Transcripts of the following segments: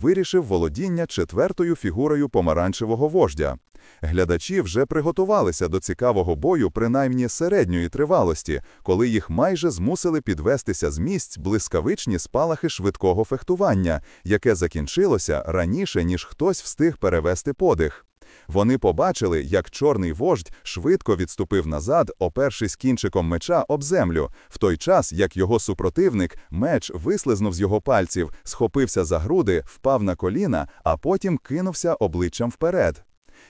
вирішив володіння четвертою фігурою помаранчевого вождя. Глядачі вже приготувалися до цікавого бою, принаймні середньої тривалості, коли їх майже змусили підвестися з місць блискавичні спалахи швидкого фехтування, яке закінчилося раніше, ніж хтось встиг перевести подих. Вони побачили, як чорний вождь швидко відступив назад, опершись кінчиком меча об землю, в той час як його супротивник, меч вислизнув з його пальців, схопився за груди, впав на коліна, а потім кинувся обличчям вперед.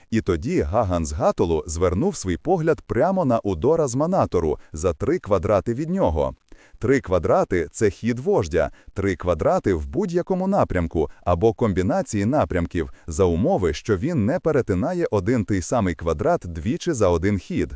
І тоді Гаган з Гатолу звернув свій погляд прямо на Удора з Манатору за три квадрати від нього. Три квадрати це хід вождя, три квадрати в будь-якому напрямку або комбінації напрямків за умови, що він не перетинає один той самий квадрат двічі за один хід.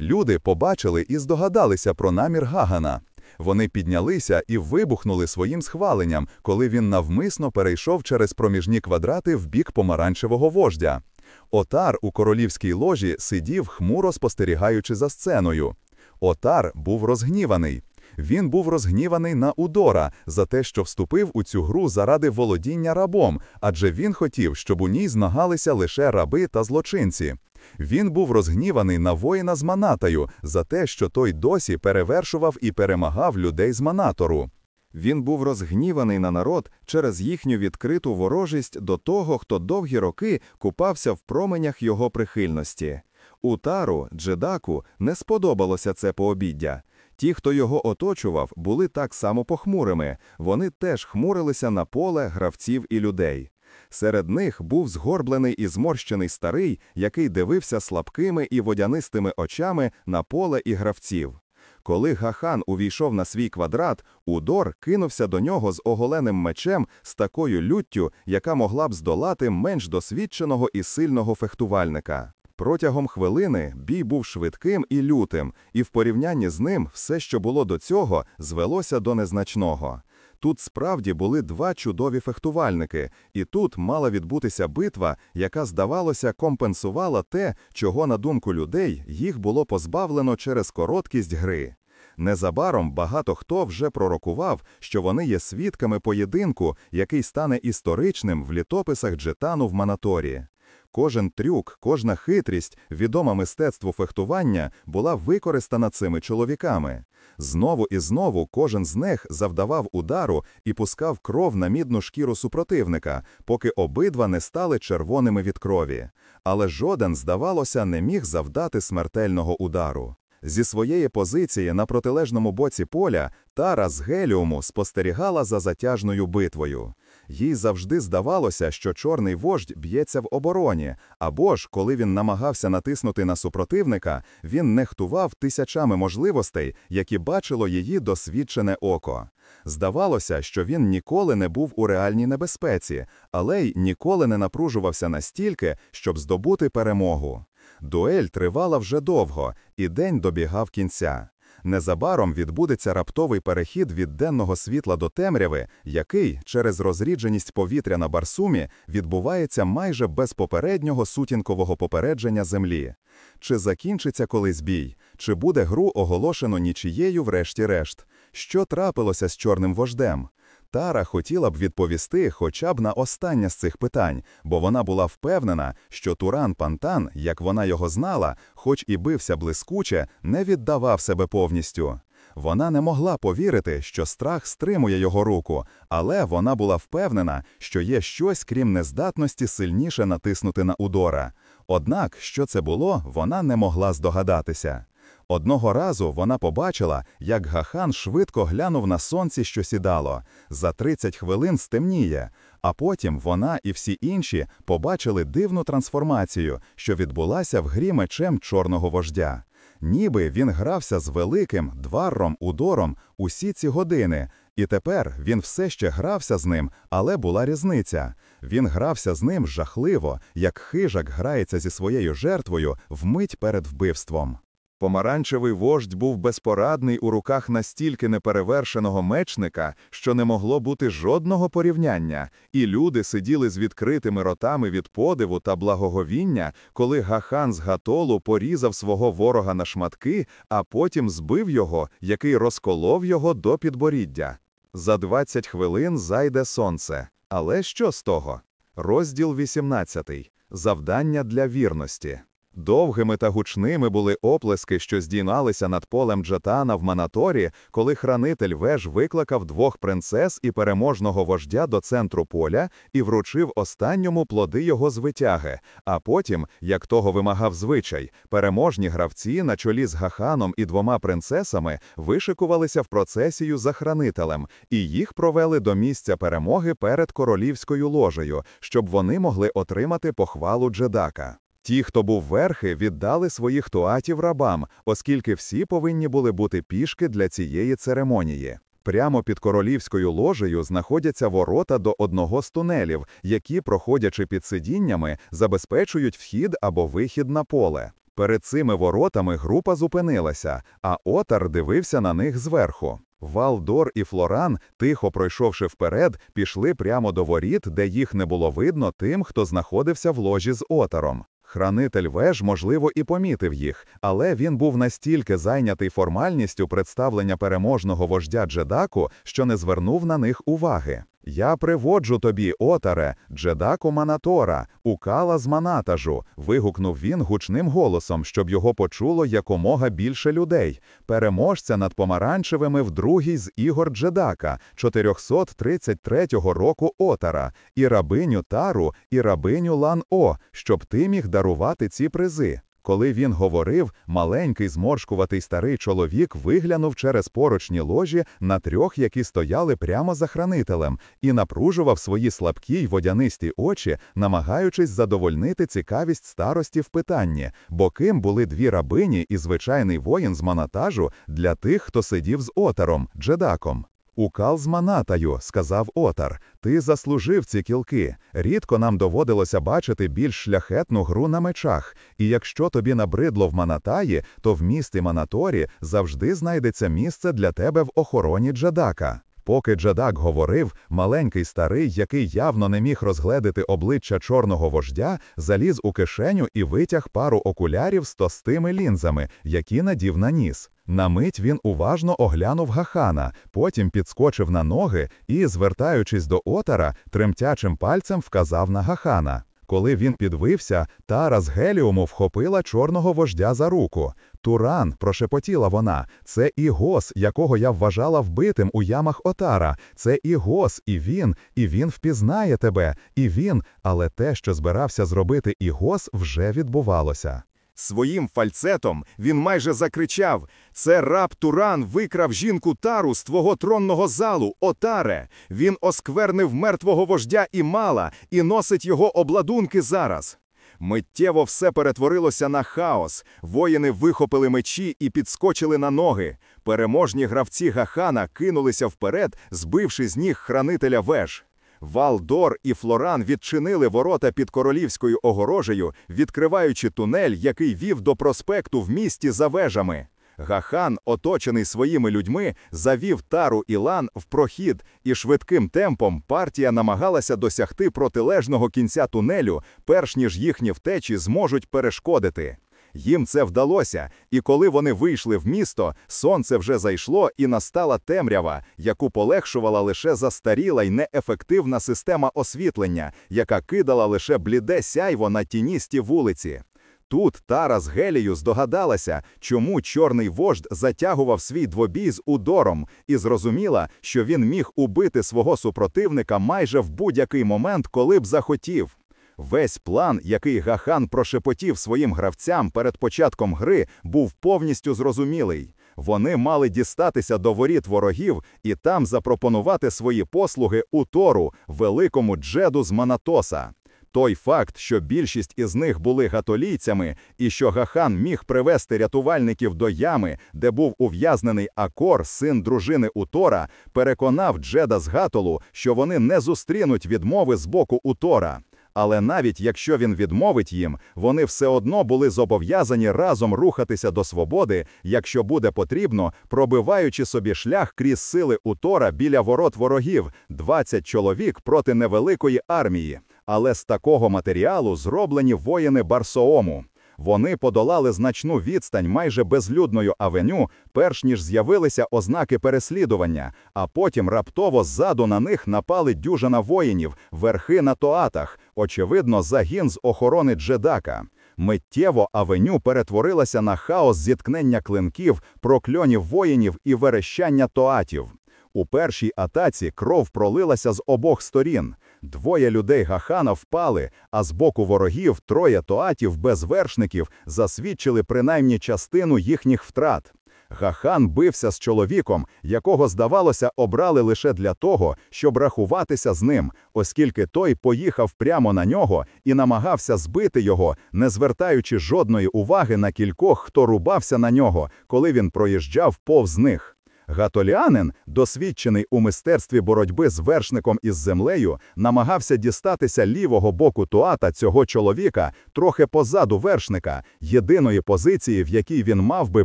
Люди побачили і здогадалися про намір Гагана. Вони піднялися і вибухнули своїм схваленням, коли він навмисно перейшов через проміжні квадрати в бік помаранчевого вождя. Отар у королівській ложі сидів, хмуро спостерігаючи за сценою. Отар був розгніваний. Він був розгніваний на Удора за те, що вступив у цю гру заради володіння рабом, адже він хотів, щоб у ній змагалися лише раби та злочинці. Він був розгніваний на воїна з Манатою за те, що той досі перевершував і перемагав людей з Манатору. Він був розгніваний на народ через їхню відкриту ворожість до того, хто довгі роки купався в променях його прихильності. Утару, Джедаку, не сподобалося це пообіддя. Ті, хто його оточував, були так само похмурими, вони теж хмурилися на поле гравців і людей. Серед них був згорблений і зморщений старий, який дивився слабкими і водянистими очами на поле і гравців. Коли Гахан увійшов на свій квадрат, Удор кинувся до нього з оголеним мечем з такою люттю, яка могла б здолати менш досвідченого і сильного фехтувальника. Протягом хвилини бій був швидким і лютим, і в порівнянні з ним все, що було до цього, звелося до незначного. Тут справді були два чудові фехтувальники, і тут мала відбутися битва, яка, здавалося, компенсувала те, чого, на думку людей, їх було позбавлено через короткість гри. Незабаром багато хто вже пророкував, що вони є свідками поєдинку, який стане історичним в літописах Джетану в Манаторі. Кожен трюк, кожна хитрість, відома мистецтву фехтування була використана цими чоловіками. Знову і знову кожен з них завдавав удару і пускав кров на мідну шкіру супротивника, поки обидва не стали червоними від крові. Але жоден, здавалося, не міг завдати смертельного удару. Зі своєї позиції на протилежному боці поля Тара з Геліуму спостерігала за затяжною битвою. Їй завжди здавалося, що чорний вождь б'ється в обороні, або ж, коли він намагався натиснути на супротивника, він нехтував тисячами можливостей, які бачило її досвідчене око. Здавалося, що він ніколи не був у реальній небезпеці, але й ніколи не напружувався настільки, щоб здобути перемогу. Дуель тривала вже довго, і день добігав кінця. Незабаром відбудеться раптовий перехід від денного світла до темряви, який через розрідженість повітря на Барсумі відбувається майже без попереднього сутінкового попередження землі. Чи закінчиться колись бій, чи буде гру оголошено нічією, врешті-решт? Що трапилося з чорним вождем? Тара хотіла б відповісти хоча б на останнє з цих питань, бо вона була впевнена, що Туран Пантан, як вона його знала, хоч і бився блискуче, не віддавав себе повністю. Вона не могла повірити, що страх стримує його руку, але вона була впевнена, що є щось, крім нездатності сильніше натиснути на Удора. Однак, що це було, вона не могла здогадатися. Одного разу вона побачила, як Гахан швидко глянув на сонці, що сідало. За 30 хвилин стемніє, а потім вона і всі інші побачили дивну трансформацію, що відбулася в грі мечем чорного вождя. Ніби він грався з великим дварром удором усі ці години, і тепер він все ще грався з ним, але була різниця. Він грався з ним жахливо, як хижак грається зі своєю жертвою вмить перед вбивством. Помаранчевий вождь був безпорадний у руках настільки неперевершеного мечника, що не могло бути жодного порівняння, і люди сиділи з відкритими ротами від подиву та благоговіння, коли Гахан з Гатолу порізав свого ворога на шматки, а потім збив його, який розколов його до підборіддя. За 20 хвилин зайде сонце. Але що з того? Розділ 18. Завдання для вірності. Довгими та гучними були оплески, що здійналися над полем Джатана в Манаторі, коли хранитель веж викликав двох принцес і переможного вождя до центру поля і вручив останньому плоди його звитяги. А потім, як того вимагав звичай, переможні гравці на чолі з Гаханом і двома принцесами вишикувалися в процесію за хранителем, і їх провели до місця перемоги перед королівською ложею, щоб вони могли отримати похвалу Джедака. Ті, хто був верхи, віддали своїх туатів рабам, оскільки всі повинні були бути пішки для цієї церемонії. Прямо під королівською ложею знаходяться ворота до одного з тунелів, які, проходячи під сидіннями, забезпечують вхід або вихід на поле. Перед цими воротами група зупинилася, а отар дивився на них зверху. Валдор і Флоран, тихо пройшовши вперед, пішли прямо до воріт, де їх не було видно тим, хто знаходився в ложі з отаром. Хранитель веж, можливо, і помітив їх, але він був настільки зайнятий формальністю представлення переможного вождя Джедаку, що не звернув на них уваги. Я приводжу тобі, отаре, Джедаку Манатора, укала з манатажу. вигукнув він гучним голосом, щоб його почуло якомога більше людей. Переможця над помаранчевими в другій з ігор Джедака, 433 року отара, і рабиню Тару, і рабиню Лан О, щоб ти міг дарувати ці призи. Коли він говорив, маленький зморшкуватий старий чоловік виглянув через поручні ложі на трьох, які стояли прямо за хранителем, і напружував свої слабкі й водянисті очі, намагаючись задовольнити цікавість старості в питанні, бо ким були дві рабині і звичайний воїн з манатажу для тих, хто сидів з отаром, джедаком. Укал з манатаю, сказав отар, ти заслужив ці кілки. Рідко нам доводилося бачити більш шляхетну гру на мечах, і якщо тобі набридло в манатаї, то в місті Манаторі завжди знайдеться місце для тебе в охороні Джадака. Поки Джадак говорив, маленький старий, який явно не міг розгледити обличчя чорного вождя, заліз у кишеню і витяг пару окулярів з тостими лінзами, які надів на ніс. На мить він уважно оглянув гахана, потім підскочив на ноги і, звертаючись до отара, тремтячим пальцем вказав на гахана. Коли він підвився, Тара з Геліуму вхопила чорного вождя за руку. Туран, прошепотіла вона, це Ігос, якого я вважала вбитим у ямах Отара. Це Ігос, і він, і він впізнає тебе, і він, але те, що збирався зробити Ігос, вже відбувалося. Своїм фальцетом він майже закричав: Це раб Туран викрав жінку тару з твого тронного залу, отаре. Він осквернив мертвого вождя і мала, і носить його обладунки зараз. Миттєво все перетворилося на хаос. Воїни вихопили мечі і підскочили на ноги. Переможні гравці гахана кинулися вперед, збивши з ніг хранителя веж. Валдор і Флоран відчинили ворота під королівською огорожею, відкриваючи тунель, який вів до проспекту в місті за вежами. Гахан, оточений своїми людьми, завів тару і лан в прохід, і швидким темпом партія намагалася досягти протилежного кінця тунелю, перш ніж їхні втечі зможуть перешкодити. Їм це вдалося, і коли вони вийшли в місто, сонце вже зайшло і настала темрява, яку полегшувала лише застаріла й неефективна система освітлення, яка кидала лише бліде сяйво на тіністі вулиці. Тут Тара з Гелію здогадалася, чому чорний вождь затягував свій двобій з удором, і зрозуміла, що він міг убити свого супротивника майже в будь-який момент, коли б захотів. Весь план, який Гахан прошепотів своїм гравцям перед початком гри, був повністю зрозумілий. Вони мали дістатися до воріт ворогів і там запропонувати свої послуги у Тору, великому джеду з Манатоса. Той факт, що більшість із них були гатолійцями, і що Гахан міг привести рятувальників до ями, де був ув'язнений Акор, син дружини Утора, переконав Джеда з Гатолу, що вони не зустрінуть відмови з боку Утора. Але навіть якщо він відмовить їм, вони все одно були зобов'язані разом рухатися до свободи, якщо буде потрібно, пробиваючи собі шлях крізь сили Утора біля ворот ворогів 20 чоловік проти невеликої армії. Але з такого матеріалу зроблені воїни Барсоому. Вони подолали значну відстань майже безлюдною авеню, перш ніж з'явилися ознаки переслідування, а потім раптово ззаду на них напали дюжина воїнів, верхи на тоатах, очевидно, загін з охорони Джедака. Миттєво авеню перетворилася на хаос зіткнення клинків, прокльонів воїнів і верещання тоатів. У першій атаці кров пролилася з обох сторін. Двоє людей Гахана впали, а з боку ворогів троє тоатів без вершників засвідчили принаймні частину їхніх втрат. Гахан бився з чоловіком, якого, здавалося, обрали лише для того, щоб рахуватися з ним, оскільки той поїхав прямо на нього і намагався збити його, не звертаючи жодної уваги на кількох, хто рубався на нього, коли він проїжджав повз них. Гатоліанин, досвідчений у мистецтві боротьби з вершником із землею, намагався дістатися лівого боку туата цього чоловіка трохи позаду вершника, єдиної позиції, в якій він мав би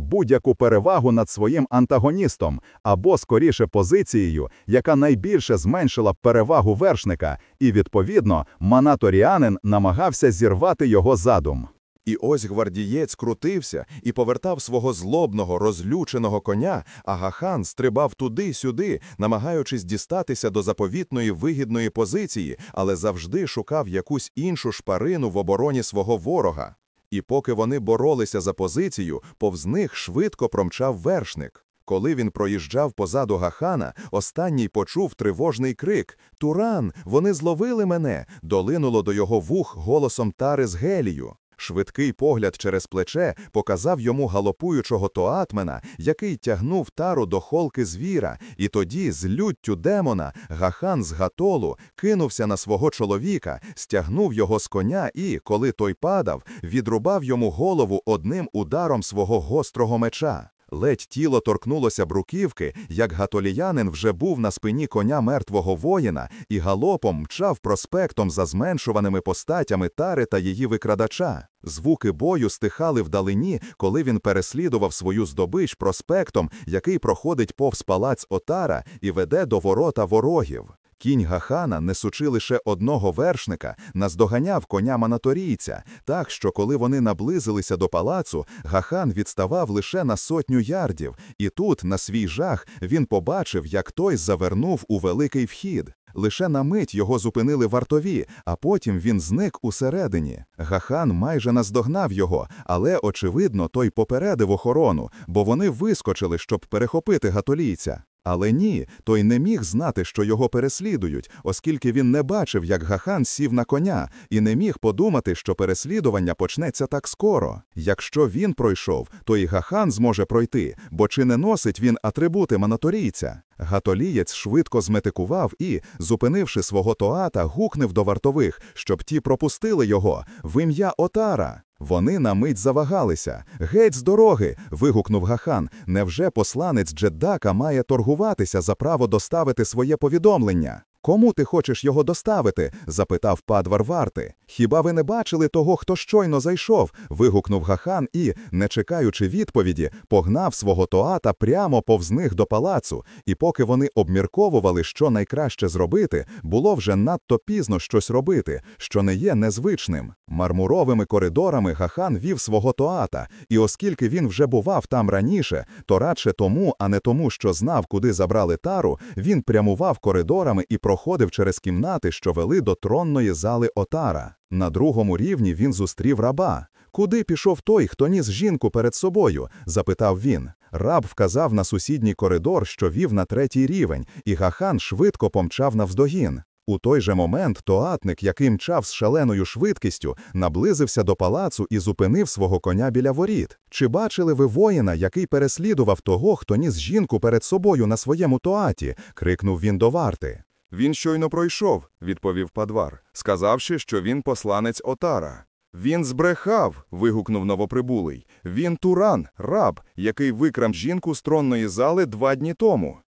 будь-яку перевагу над своїм антагоністом, або скоріше позицією, яка найбільше зменшила б перевагу вершника, і відповідно манаторіанин намагався зірвати його задум. І ось гвардієць крутився і повертав свого злобного, розлюченого коня, а Гахан стрибав туди-сюди, намагаючись дістатися до заповітної вигідної позиції, але завжди шукав якусь іншу шпарину в обороні свого ворога. І поки вони боролися за позицію, повз них швидко промчав вершник. Коли він проїжджав позаду Гахана, останній почув тривожний крик Туран, вони зловили мене! долинуло до його вух голосом тари з Гелію. Швидкий погляд через плече показав йому галопуючого тоатмена, який тягнув тару до холки звіра, і тоді, з люттю демона, Гахан з гатолу кинувся на свого чоловіка, стягнув його з коня і, коли той падав, відрубав йому голову одним ударом свого гострого меча. Ледь тіло торкнулося бруківки, як гатоліянин вже був на спині коня мертвого воїна і галопом мчав проспектом за зменшуваними постатями тари та її викрадача. Звуки бою стихали вдалині, коли він переслідував свою здобич проспектом, який проходить повз палац Отара і веде до ворота ворогів. Кінь Гахана, несучи лише одного вершника, наздоганяв коня манаторійця, так що, коли вони наблизилися до палацу, Гахан відставав лише на сотню ярдів, і тут, на свій жах, він побачив, як той завернув у великий вхід. Лише на мить його зупинили вартові, а потім він зник усередині. Гахан майже наздогнав його, але, очевидно, той попередив охорону, бо вони вискочили, щоб перехопити гатолійця. Але ні, той не міг знати, що його переслідують, оскільки він не бачив, як Гахан сів на коня, і не міг подумати, що переслідування почнеться так скоро. Якщо він пройшов, то і Гахан зможе пройти, бо чи не носить він атрибути манаторійця? Гатолієць швидко зметикував і, зупинивши свого тоата, гукнув до вартових, щоб ті пропустили його в ім'я Отара. Вони на мить завагалися. Геть з дороги. вигукнув Гахан. Невже посланець Джеддака має торгуватися за право доставити своє повідомлення? Кому ти хочеш його доставити? запитав падвар варти. Хіба ви не бачили того, хто щойно зайшов? вигукнув Гахан і, не чекаючи відповіді, погнав свого тоата прямо повз них до палацу. І поки вони обмірковували, що найкраще зробити, було вже надто пізно щось робити, що не є незвичним. Мармуровими коридорами Гахан вів свого тоата, і оскільки він вже бував там раніше, то радше тому, а не тому, що знав, куди забрали тару, він прямував коридорами і проходив через кімнати, що вели до тронної зали Отара. На другому рівні він зустрів раба. Куди пішов той, хто ніс жінку перед собою? запитав він. Раб вказав на сусідній коридор, що вів на третій рівень, і Гахан швидко помчав навздогін. У той же момент тоатник, який мчав з шаленою швидкістю, наблизився до палацу і зупинив свого коня біля воріт. Чи бачили ви воїна, який переслідував того, хто ніс жінку перед собою на своєму тоаті? крикнув він до варти. Він щойно пройшов, відповів Падвар, сказавши, що він посланець Отара. Він збрехав. вигукнув новоприбулий. Він туран, раб, який викрав жінку з тронної зали два дні тому.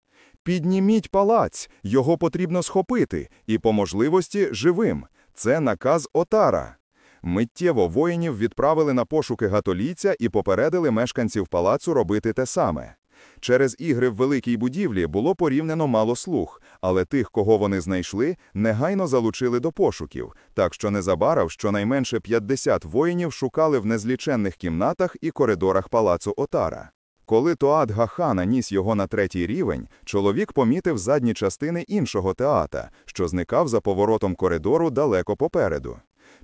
Підніміть палац, його потрібно схопити, і по можливості живим. Це наказ Отара. Миттєво воїнів відправили на пошуки гатолійця і попередили мешканців палацу робити те саме. Через ігри в великій будівлі було порівняно мало слуг, але тих, кого вони знайшли, негайно залучили до пошуків, так що незабаром щонайменше 50 воїнів шукали в незліченних кімнатах і коридорах палацу Отара. Коли Тоат Гахана ніс його на третій рівень, чоловік помітив задні частини іншого теата, що зникав за поворотом коридору далеко попереду.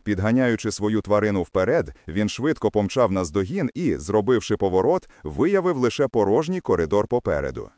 Підганяючи свою тварину вперед, він швидко помчав наздогін і, зробивши поворот, виявив лише порожній коридор попереду.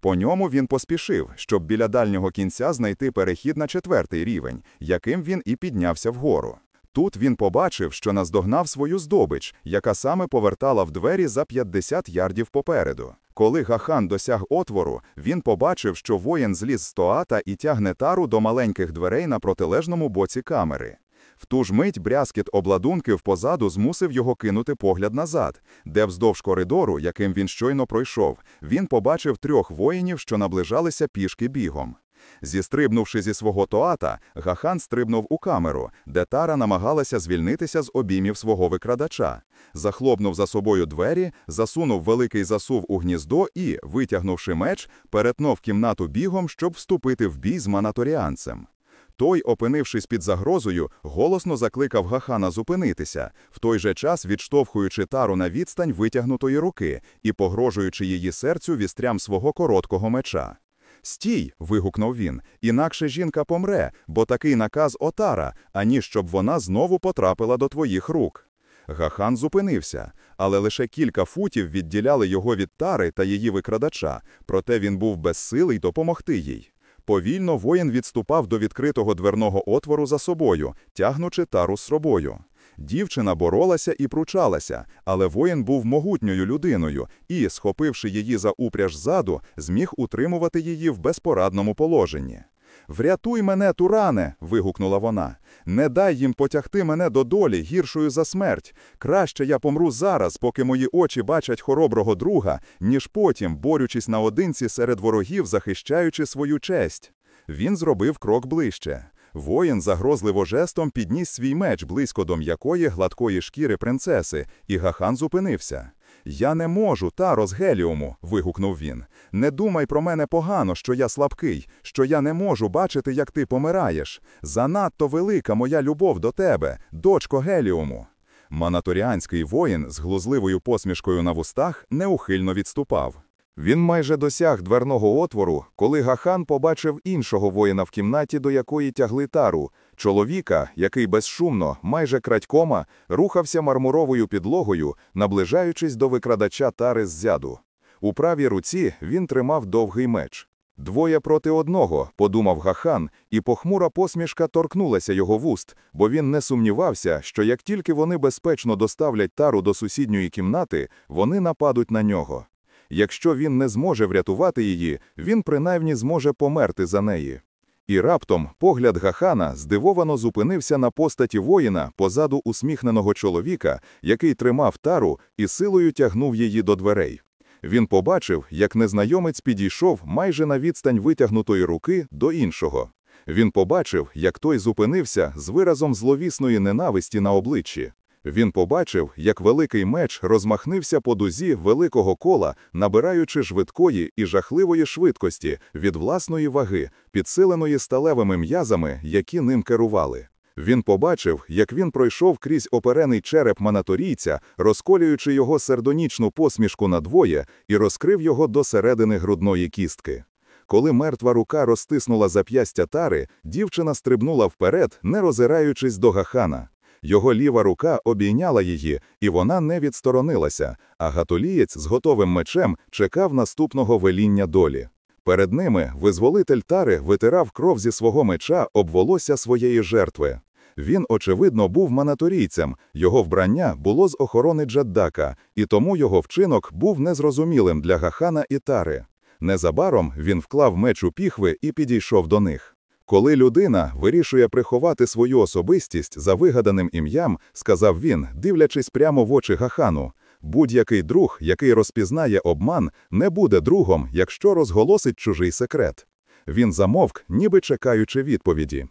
По ньому він поспішив, щоб біля дальнього кінця знайти перехід на четвертий рівень, яким він і піднявся вгору. Тут він побачив, що наздогнав свою здобич, яка саме повертала в двері за 50 ярдів попереду. Коли Гахан досяг отвору, він побачив, що воїн зліз з тоата і тягне тару до маленьких дверей на протилежному боці камери. В ту ж мить брязкіт обладунків позаду змусив його кинути погляд назад, де вздовж коридору, яким він щойно пройшов, він побачив трьох воїнів, що наближалися пішки бігом. Зістрибнувши зі свого тоата, Гахан стрибнув у камеру, де Тара намагалася звільнитися з обіймів свого викрадача. Захлопнув за собою двері, засунув великий засув у гніздо і, витягнувши меч, перетнув кімнату бігом, щоб вступити в бій з манаторіанцем. Той, опинившись під загрозою, голосно закликав Гахана зупинитися, в той же час відштовхуючи тару на відстань витягнутої руки і погрожуючи її серцю вістрям свого короткого меча. Стій. вигукнув він, інакше жінка помре, бо такий наказ отара, ані щоб вона знову потрапила до твоїх рук. Гахан зупинився, але лише кілька футів відділяли його від тари та її викрадача, проте він був безсилий допомогти їй. Повільно воїн відступав до відкритого дверного отвору за собою, тягнучи тару з собою. Дівчина боролася і пручалася, але воїн був могутньою людиною і, схопивши її за упряж ззаду, зміг утримувати її в безпорадному положенні. Врятуй мене, Туране. вигукнула вона. Не дай їм потягти мене до долі, гіршою за смерть. Краще я помру зараз, поки мої очі бачать хороброго друга, ніж потім, борючись наодинці серед ворогів, захищаючи свою честь. Він зробив крок ближче. Воїн загрозливо жестом підніс свій меч близько до м'якої гладкої шкіри принцеси, і Гахан зупинився. Я не можу, Таро з Геліуму, вигукнув він. Не думай про мене погано, що я слабкий, що я не можу бачити, як ти помираєш. Занадто велика моя любов до тебе, дочко Геліуму. Манаторіанський воїн з глузливою посмішкою на вустах неухильно відступав. Він майже досяг дверного отвору, коли Гахан побачив іншого воїна в кімнаті, до якої тягли тару, чоловіка, який безшумно, майже крадькома, рухався мармуровою підлогою, наближаючись до викрадача тари ззяду. У правій руці він тримав довгий меч. Двоє проти одного, подумав Гахан, і похмура посмішка торкнулася його вуст, бо він не сумнівався, що як тільки вони безпечно доставлять тару до сусідньої кімнати, вони нападуть на нього. Якщо він не зможе врятувати її, він принаймні зможе померти за неї. І раптом погляд Гахана здивовано зупинився на постаті воїна позаду усміхненого чоловіка, який тримав тару і силою тягнув її до дверей. Він побачив, як незнайомець підійшов майже на відстань витягнутої руки до іншого. Він побачив, як той зупинився з виразом зловісної ненависті на обличчі. Він побачив, як великий меч розмахнився по дузі великого кола, набираючи швидкої і жахливої швидкості від власної ваги, підсиленої сталевими м'язами, які ним керували. Він побачив, як він пройшов крізь оперений череп манаторійця, розколюючи його сердонічну посмішку надвоє і розкрив його до середини грудної кістки. Коли мертва рука розтиснула зап'ястя тари, дівчина стрибнула вперед, не розираючись до гахана. Його ліва рука обійняла її, і вона не відсторонилася, а гатолієць з готовим мечем чекав наступного веління долі. Перед ними визволитель тари витирав кров зі свого меча об волосся своєї жертви. Він, очевидно, був манаторійцем, його вбрання було з охорони Джаддака, і тому його вчинок був незрозумілим для Гахана і тари. Незабаром він вклав меч у піхви і підійшов до них. Коли людина вирішує приховати свою особистість за вигаданим ім'ям, сказав він, дивлячись прямо в очі Гахану, будь-який друг, який розпізнає обман, не буде другом, якщо розголосить чужий секрет. Він замовк, ніби чекаючи відповіді.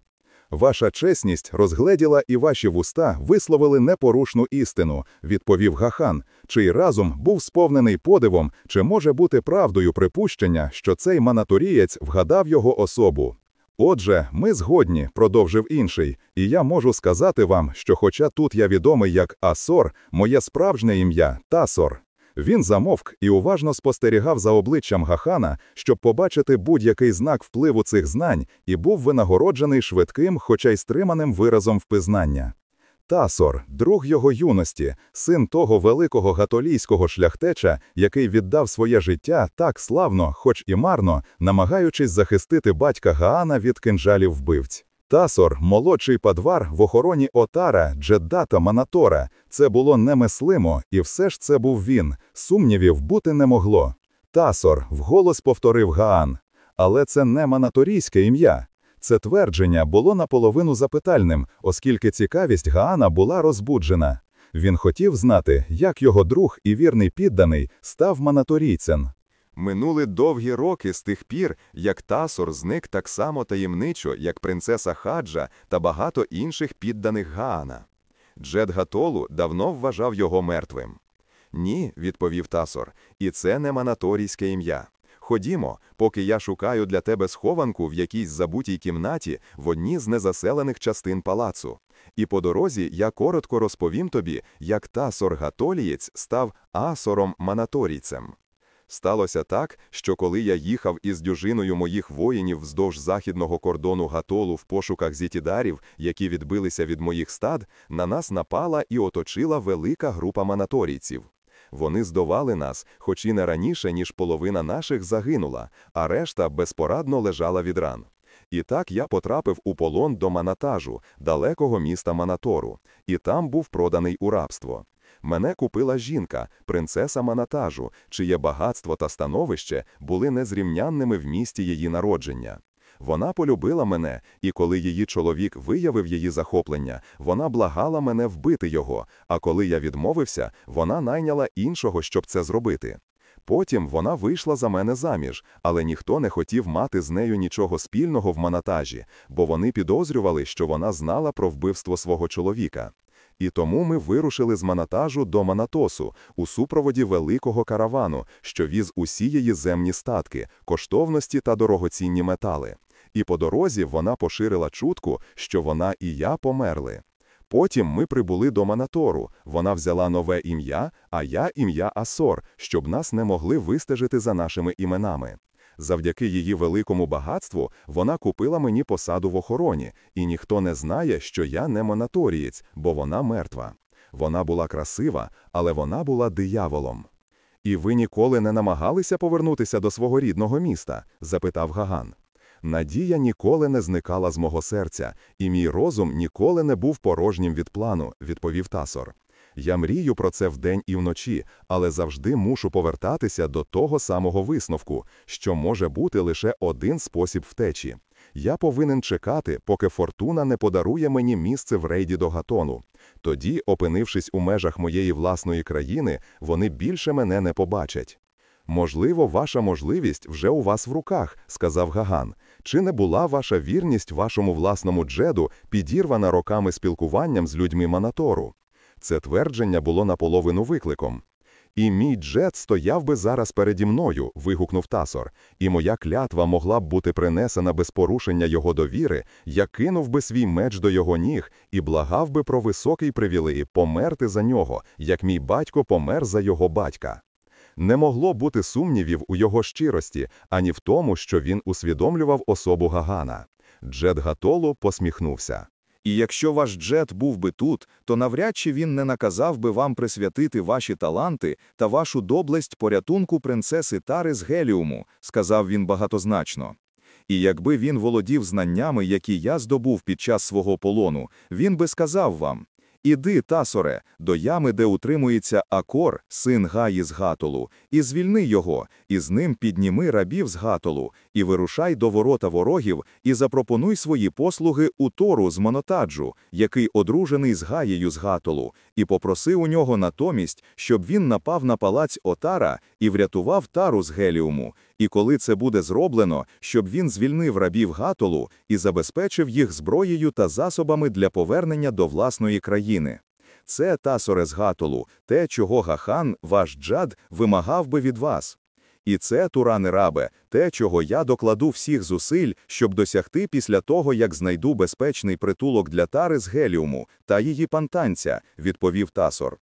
Ваша чесність розгледіла і ваші вуста висловили непорушну істину, відповів Гахан, чий разум був сповнений подивом, чи може бути правдою припущення, що цей манаторієць вгадав його особу. Отже, ми згодні, продовжив інший, і я можу сказати вам, що хоча тут я відомий як Асор, моє справжнє ім'я Тасор. Він замовк і уважно спостерігав за обличчям Гахана, щоб побачити будь-який знак впливу цих знань, і був винагороджений швидким, хоча й стриманим виразом впізнання. Тасор, друг його юності, син того великого гатолійського шляхтеча, який віддав своє життя так славно, хоч і марно, намагаючись захистити батька Гаана від кинжалів вбивць. Тасор, молодший падвар в охороні Отара, Джеддата Манатора. Це було немислимо, і все ж це був він. Сумнівів бути не могло. Тасор, вголос повторив Гаан. Але це не манаторійське ім'я. Це твердження було наполовину запитальним, оскільки цікавість Гаана була розбуджена. Він хотів знати, як його друг і вірний підданий став манаторійцем. Минули довгі роки з тих пір, як Тасор зник так само таємничо, як принцеса Хаджа та багато інших підданих Гаана. Джед Гатолу давно вважав його мертвим. Ні, відповів Тасор, і це не манаторійське ім'я. Ходімо, поки я шукаю для тебе схованку в якійсь забутій кімнаті в одній з незаселених частин палацу. І по дорозі я коротко розповім тобі, як Тасор Гатолієць став асором манаторійцем. Сталося так, що коли я їхав із дюжиною моїх воїнів вздовж західного кордону Гатолу в пошуках зітідарів, які відбилися від моїх стад, на нас напала і оточила велика група манаторійців. Вони здовали нас, хоч і не раніше, ніж половина наших загинула, а решта безпорадно лежала від ран. І так я потрапив у полон до Манатажу, далекого міста Манатору, і там був проданий у рабство. Мене купила жінка, принцеса Манатажу, чиє багатство та становище були незрівнянними в місті її народження. Вона полюбила мене, і коли її чоловік виявив її захоплення, вона благала мене вбити його, а коли я відмовився, вона найняла іншого, щоб це зробити. Потім вона вийшла за мене заміж, але ніхто не хотів мати з нею нічого спільного в манатажі, бо вони підозрювали, що вона знала про вбивство свого чоловіка. І тому ми вирушили з Манатажу до Манатосу у супроводі великого каравану, що віз усі її земні статки, коштовності та дорогоцінні метали. І по дорозі вона поширила чутку, що вона і я померли. Потім ми прибули до Манатору, вона взяла нове ім'я, а я ім'я Асор, щоб нас не могли вистежити за нашими іменами. Завдяки її великому багатству вона купила мені посаду в охороні, і ніхто не знає, що я не монаторієць, бо вона мертва. Вона була красива, але вона була дияволом. І ви ніколи не намагалися повернутися до свого рідного міста? запитав Гаган. Надія ніколи не зникала з мого серця, і мій розум ніколи не був порожнім від плану, відповів Тасор. Я мрію про це вдень і вночі, але завжди мушу повертатися до того самого висновку, що може бути лише один спосіб втечі. Я повинен чекати, поки фортуна не подарує мені місце в рейді до гатону. Тоді, опинившись у межах моєї власної країни, вони більше мене не побачать. Можливо, ваша можливість вже у вас в руках, сказав Гаган. Чи не була ваша вірність вашому власному джеду підірвана роками спілкуванням з людьми Манатору? Це твердження було наполовину викликом. І мій джет стояв би зараз переді мною, вигукнув Тасор, і моя клятва могла б бути принесена без порушення його довіри, я кинув би свій меч до його ніг і благав би про високий привілей померти за нього, як мій батько помер за його батька. Не могло бути сумнівів у його щирості, ані в тому, що він усвідомлював особу Гагана. Джет Гатолу посміхнувся. І якщо ваш джет був би тут, то навряд чи він не наказав би вам присвятити ваші таланти та вашу доблесть порятунку принцеси Тари з Геліуму, сказав він багатозначно. І якби він володів знаннями, які я здобув під час свого полону, він би сказав вам: Іди, Тасоре, до ями, де утримується Акор, син Гаї з Гатолу, і звільни його, і з ним підніми рабів з Гатолу, і вирушай до ворота ворогів, і запропонуй свої послуги у Тору з Монотаджу, який одружений з Гаєю з Гатолу, і попроси у нього натомість, щоб він напав на палац Отара і врятував Тару з Геліуму, І коли це буде зроблено, щоб він звільнив рабів Гатолу і забезпечив їх зброєю та засобами для повернення до власної країни. Це Тасоре з Гатолу, те, чого Гахан, ваш джад, вимагав би від вас. І це, Туране рабе, те, чого я докладу всіх зусиль, щоб досягти після того, як знайду безпечний притулок для тари з Геліуму та її пантанця, відповів Тасор.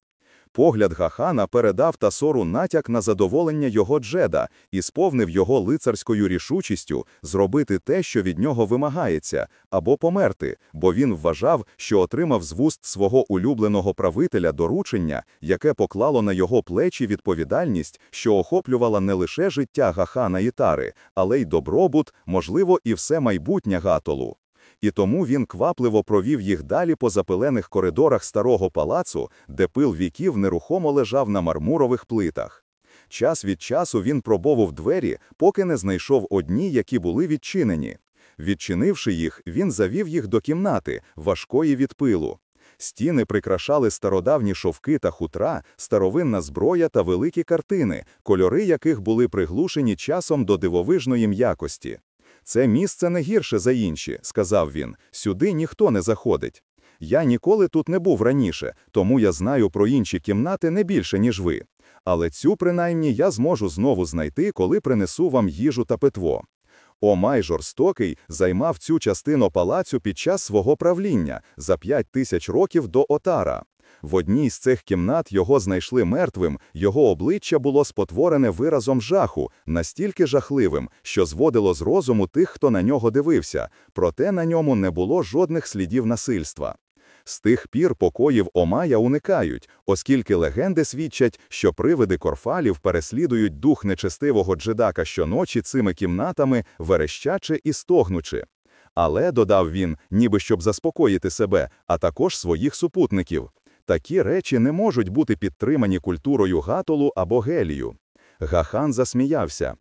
Погляд Гахана передав Тасору натяк на задоволення його джеда і сповнив його лицарською рішучістю зробити те, що від нього вимагається, або померти, бо він вважав, що отримав з вуст свого улюбленого правителя доручення, яке поклало на його плечі відповідальність, що охоплювала не лише життя Гахана і Тари, але й добробут, можливо, і все майбутнє Гатолу і тому він квапливо провів їх далі по запилених коридорах старого палацу, де пил віків нерухомо лежав на мармурових плитах. Час від часу він пробовив двері, поки не знайшов одні, які були відчинені. Відчинивши їх, він завів їх до кімнати, важкої від пилу. Стіни прикрашали стародавні шовки та хутра, старовинна зброя та великі картини, кольори яких були приглушені часом до дивовижної м'якості. Це місце не гірше за інші, сказав він. Сюди ніхто не заходить. Я ніколи тут не був раніше, тому я знаю про інші кімнати не більше, ніж ви. Але цю, принаймні, я зможу знову знайти, коли принесу вам їжу та питво. Омай жорстокий займав цю частину палацю під час свого правління за п'ять тисяч років до Отара. В одній з цих кімнат його знайшли мертвим, його обличчя було спотворене виразом жаху, настільки жахливим, що зводило з розуму тих, хто на нього дивився, проте на ньому не було жодних слідів насильства. З тих пір покоїв Омая уникають, оскільки легенди свідчать, що привиди корфалів переслідують дух нечестивого джедака щоночі цими кімнатами, верещачи і стогнучи. Але, додав він, ніби щоб заспокоїти себе, а також своїх супутників. Такі речі не можуть бути підтримані культурою гатолу або гелію. Гахан засміявся.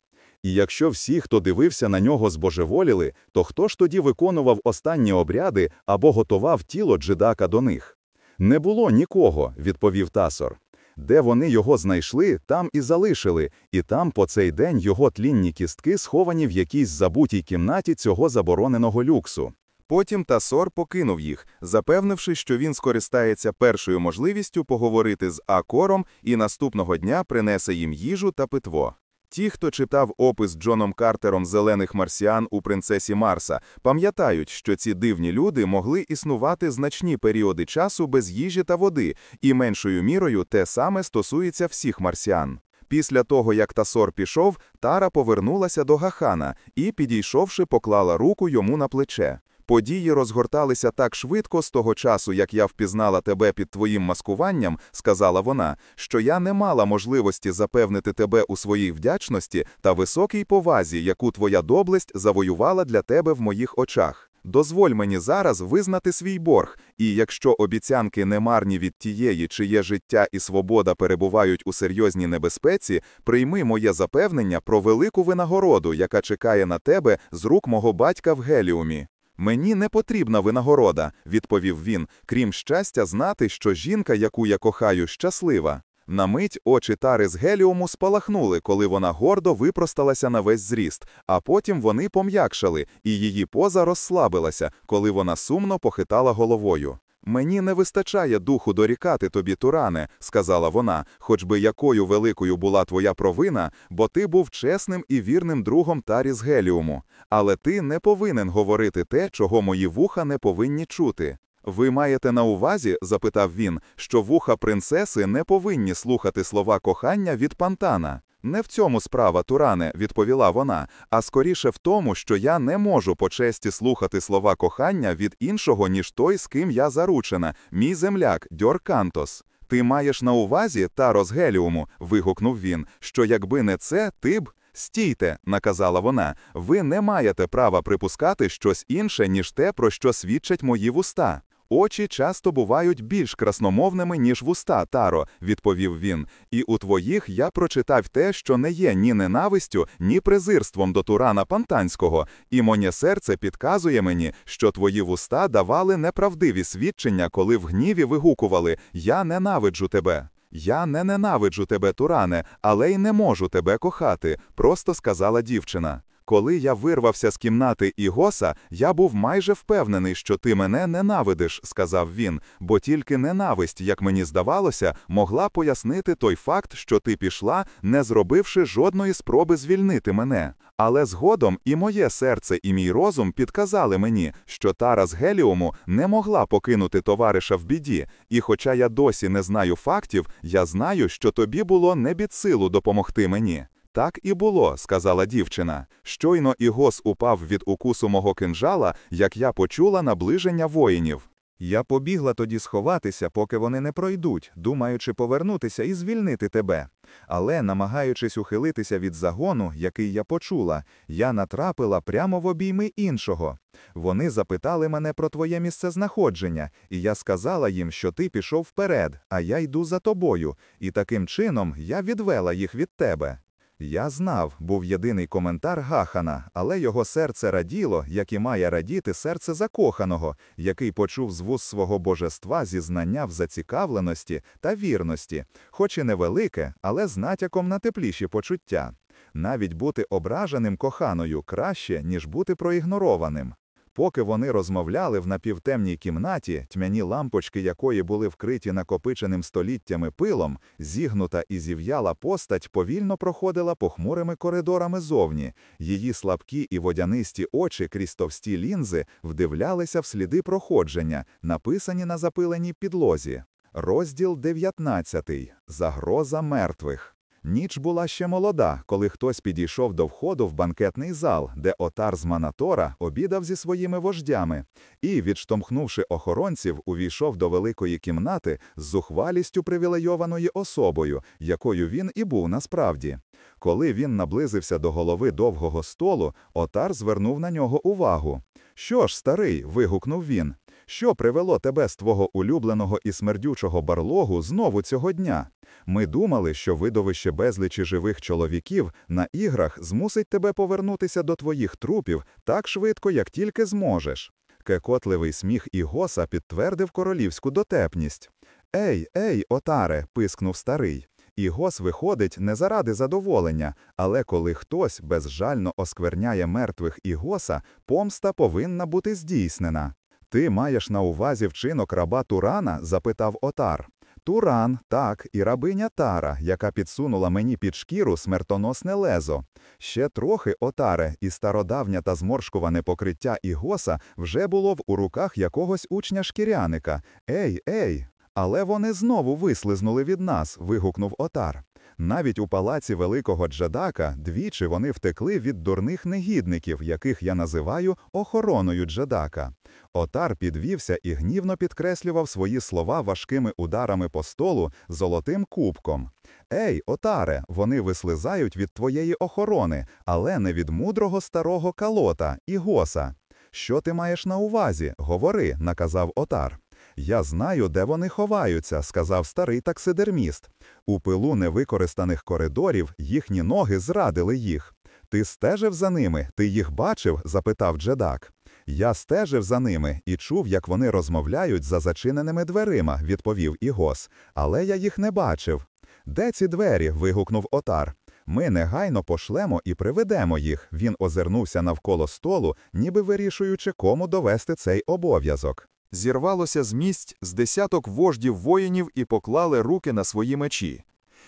І якщо всі, хто дивився на нього, збожеволіли, то хто ж тоді виконував останні обряди або готував тіло джедака до них? Не було нікого, відповів Тасор. Де вони його знайшли, там і залишили, і там по цей день його тлінні кістки сховані в якійсь забутій кімнаті цього забороненого люксу. Потім Тасор покинув їх, запевнивши, що він скористається першою можливістю поговорити з Акором і наступного дня принесе їм їжу та питво. Ті, хто читав опис Джоном Картером зелених марсіан у принцесі Марса, пам'ятають, що ці дивні люди могли існувати значні періоди часу без їжі та води, і меншою мірою те саме стосується всіх марсіан. Після того, як Тасор пішов, Тара повернулася до Гахана і, підійшовши, поклала руку йому на плече. Події розгорталися так швидко з того часу, як я впізнала тебе під твоїм маскуванням, сказала вона, що я не мала можливості запевнити тебе у своїй вдячності та високій повазі, яку твоя доблесть завоювала для тебе в моїх очах. Дозволь мені зараз визнати свій борг, і якщо обіцянки не марні від тієї, чиє життя і свобода перебувають у серйозній небезпеці, прийми моє запевнення про велику винагороду, яка чекає на тебе з рук мого батька в Геліумі. Мені не потрібна винагорода, відповів він, крім щастя, знати, що жінка, яку я кохаю, щаслива. На мить очі тари з геліуму спалахнули, коли вона гордо випросталася на весь зріст, а потім вони пом'якшали, і її поза розслабилася, коли вона сумно похитала головою. Мені не вистачає духу дорікати тобі, Туране, сказала вона, хоч би якою великою була твоя провина, бо ти був чесним і вірним другом Тарі з Геліуму. Але ти не повинен говорити те, чого мої вуха не повинні чути. Ви маєте на увазі, запитав він, що вуха принцеси не повинні слухати слова кохання від пантана. Не в цьому справа, Туране, відповіла вона, а скоріше в тому, що я не можу по честі слухати слова кохання від іншого, ніж той, з ким я заручена, мій земляк, Дьор Кантос. Ти маєш на увазі, Таро з Геліуму, вигукнув він, що якби не це, ти б. Стійте, наказала вона, ви не маєте права припускати щось інше, ніж те, про що свідчать мої вуста. Очі часто бувають більш красномовними, ніж вуста, Таро, відповів він. І у твоїх я прочитав те, що не є ні ненавистю, ні презирством до Турана Пантанського, і моє серце підказує мені, що твої вуста давали неправдиві свідчення, коли в гніві вигукували Я ненавиджу тебе. Я не ненавиджу тебе, Туране, але й не можу тебе кохати, просто сказала дівчина. Коли я вирвався з кімнати Ігоса, я був майже впевнений, що ти мене ненавидиш, сказав він, бо тільки ненависть, як мені здавалося, могла пояснити той факт, що ти пішла, не зробивши жодної спроби звільнити мене. Але згодом і моє серце, і мій розум підказали мені, що Тара з Геліуму не могла покинути товариша в біді, і хоча я досі не знаю фактів, я знаю, що тобі було не під силу допомогти мені. Так і було, сказала дівчина. Щойно Ігос упав від укусу мого кинжала, як я почула наближення воїнів. Я побігла тоді сховатися, поки вони не пройдуть, думаючи повернутися і звільнити тебе. Але, намагаючись ухилитися від загону, який я почула, я натрапила прямо в обійми іншого. Вони запитали мене про твоє місцезнаходження, і я сказала їм, що ти пішов вперед, а я йду за тобою, і таким чином я відвела їх від тебе. Я знав, був єдиний коментар Гахана, але його серце раділо, як і має радіти серце закоханого, який почув з вуз свого божества зізнання в зацікавленості та вірності, хоч і невелике, але з натяком на тепліші почуття. Навіть бути ображеним коханою краще, ніж бути проігнорованим. Поки вони розмовляли в напівтемній кімнаті, тьмяні лампочки якої були вкриті накопиченим століттями пилом, зігнута і зів'яла постать повільно проходила похмурими коридорами зовні. Її слабкі і водянисті очі крізь товсті лінзи вдивлялися в сліди проходження, написані на запиленій підлозі. Розділ 19. Загроза мертвих. Ніч була ще молода, коли хтось підійшов до входу в банкетний зал, де отар з Манатора обідав зі своїми вождями, і, відштовхнувши охоронців, увійшов до великої кімнати з зухвалістю привілейованої особою, якою він і був насправді. Коли він наблизився до голови довгого столу, отар звернув на нього увагу. Що ж, старий, вигукнув він. Що привело тебе з твого улюбленого і смердючого барлогу знову цього дня? Ми думали, що видовище безлічі живих чоловіків на іграх змусить тебе повернутися до твоїх трупів так швидко, як тільки зможеш. Кекотливий сміх Ігоса підтвердив королівську дотепність. Ей, ей, отаре, пискнув старий. Ігос виходить не заради задоволення, але коли хтось безжально оскверняє мертвих Ігоса, помста повинна бути здійснена. Ти маєш на увазі вчинок раба Турана? запитав отар. Туран, так, і рабиня Тара, яка підсунула мені під шкіру смертоносне лезо. Ще трохи отаре, і стародавнє та зморшкуване покриття Ігоса вже було в у руках якогось учня шкіряника. Ей, ей! Але вони знову вислизнули від нас. вигукнув отар. Навіть у палаці великого Джедака двічі вони втекли від дурних негідників, яких я називаю охороною Джедака. Отар підвівся і гнівно підкреслював свої слова важкими ударами по столу золотим кубком. Ей, отаре, вони вислизають від твоєї охорони, але не від мудрого старого калота і госа. Що ти маєш на увазі? Говори, наказав отар. Я знаю, де вони ховаються, сказав старий таксидерміст. У пилу невикористаних коридорів їхні ноги зрадили їх. Ти стежив за ними, ти їх бачив? запитав Джедак. Я стежив за ними і чув, як вони розмовляють за зачиненими дверима, відповів Ігос, але я їх не бачив. Де ці двері? вигукнув отар. Ми негайно пошлемо і приведемо їх. Він озирнувся навколо столу, ніби вирішуючи, кому довести цей обов'язок. Зірвалося з місць з десяток вождів воїнів і поклали руки на свої мечі.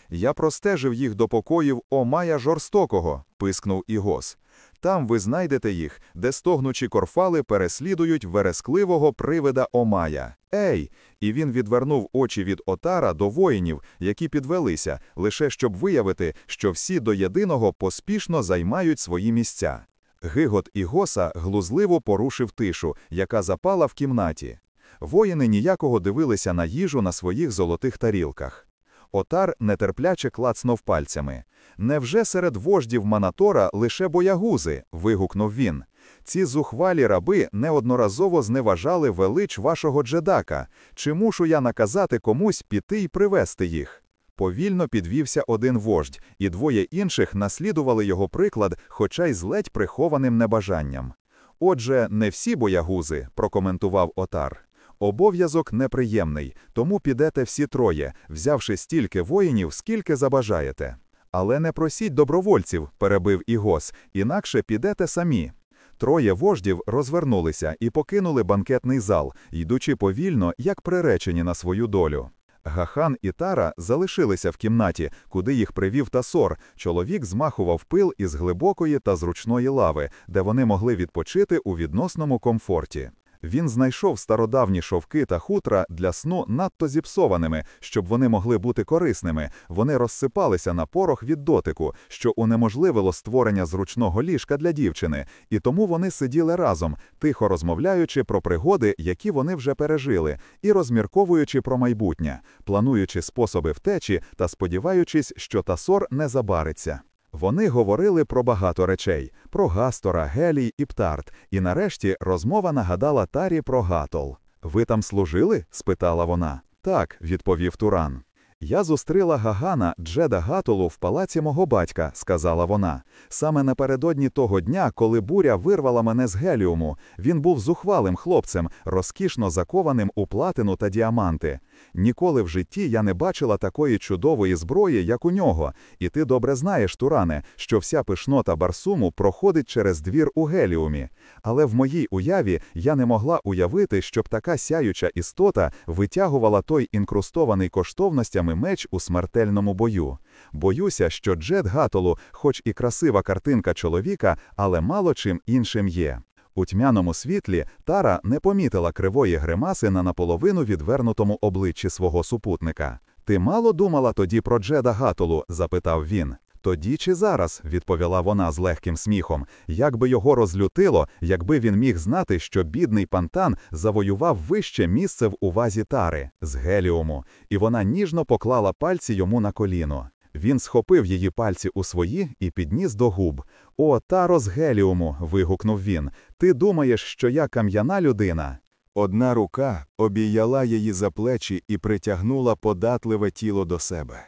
Я простежив їх до покоїв Омая жорстокого, пискнув Ігос. Там ви знайдете їх, де стогнучі корфали переслідують верескливого привида Омая. Ей! І він відвернув очі від отара до воїнів, які підвелися, лише щоб виявити, що всі до єдиного поспішно займають свої місця. Гигот Ігоса глузливо порушив тишу, яка запала в кімнаті. Воїни ніякого дивилися на їжу на своїх золотих тарілках. Отар нетерпляче клацнув пальцями. Невже серед вождів Манатора лише боягузи? вигукнув він. Ці зухвалі раби неодноразово зневажали велич вашого джедака. Чи мушу я наказати комусь піти й привести їх? Повільно підвівся один вождь, і двоє інших наслідували його приклад, хоча й з ледь прихованим небажанням. Отже, не всі боягузи, прокоментував отар. Обов'язок неприємний, тому підете всі троє, взявши стільки воїнів, скільки забажаєте. Але не просіть добровольців, перебив Ігос, інакше підете самі. Троє вождів розвернулися і покинули банкетний зал, йдучи повільно, як приречені на свою долю. Гахан і Тара залишилися в кімнаті, куди їх привів Тасор. Чоловік змахував пил із глибокої та зручної лави, де вони могли відпочити у відносному комфорті. Він знайшов стародавні шовки та хутра для сну надто зіпсованими, щоб вони могли бути корисними. Вони розсипалися на порох від дотику, що унеможливило створення зручного ліжка для дівчини, і тому вони сиділи разом, тихо розмовляючи про пригоди, які вони вже пережили, і розмірковуючи про майбутнє, плануючи способи втечі та сподіваючись, що Тасор не забариться. Вони говорили про багато речей: про Гастора, Гелій і Птарт, і нарешті розмова нагадала Тарі про Гатол. Ви там служили? спитала вона. Так, відповів Туран. Я зустріла Гагана Джеда Гатолу в палаці мого батька, сказала вона. Саме напередодні того дня, коли буря вирвала мене з геліуму, він був зухвалим хлопцем, розкішно закованим у платину та діаманти. Ніколи в житті я не бачила такої чудової зброї, як у нього, і ти добре знаєш, Туране, що вся пишнота Барсуму проходить через двір у геліумі. Але в моїй уяві я не могла уявити, щоб така сяюча істота витягувала той інкрустований коштовностями меч у смертельному бою. Боюся, що Джет Гатолу, хоч і красива картинка чоловіка, але мало чим іншим є. У тьмяному світлі Тара не помітила кривої гримаси на наполовину відвернутому обличчі свого супутника. Ти мало думала тоді про Джеда Гатолу? запитав він. Тоді чи зараз, відповіла вона з легким сміхом, як би його розлютило, якби він міг знати, що бідний пантан завоював вище місце в увазі тари з геліуму, і вона ніжно поклала пальці йому на коліно. Він схопив її пальці у свої і підніс до губ. О, таро з геліуму. вигукнув він. Ти думаєш, що я кам'яна людина? Одна рука обійняла її за плечі і притягнула податливе тіло до себе.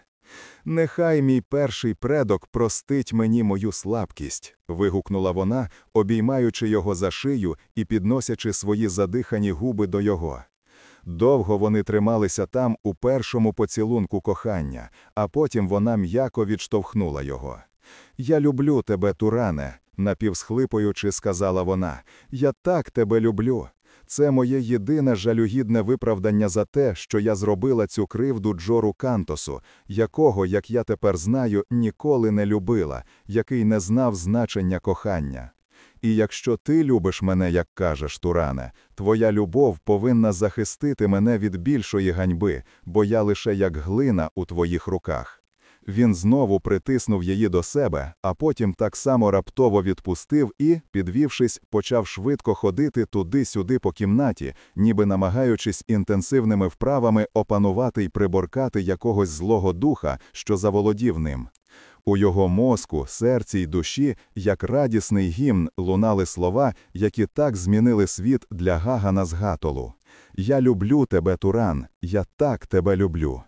Нехай мій перший предок простить мені мою слабкість, вигукнула вона, обіймаючи його за шию і підносячи свої задихані губи до його. Довго вони трималися там у першому поцілунку кохання, а потім вона м'яко відштовхнула його. Я люблю тебе, Туране, напівсхлипуючи, сказала вона. Я так тебе люблю. Це моє єдине жалюгідне виправдання за те, що я зробила цю кривду Джору Кантосу, якого, як я тепер знаю, ніколи не любила, який не знав значення кохання. І якщо ти любиш мене, як кажеш, Туране, твоя любов повинна захистити мене від більшої ганьби, бо я лише як глина у твоїх руках. Він знову притиснув її до себе, а потім так само раптово відпустив і, підвівшись, почав швидко ходити туди-сюди по кімнаті, ніби намагаючись інтенсивними вправами опанувати й приборкати якогось злого духа, що заволодів ним. У його мозку, серці й душі, як радісний гімн, лунали слова, які так змінили світ для Гагана з Гатолу. Я люблю тебе, Туран, я так тебе люблю.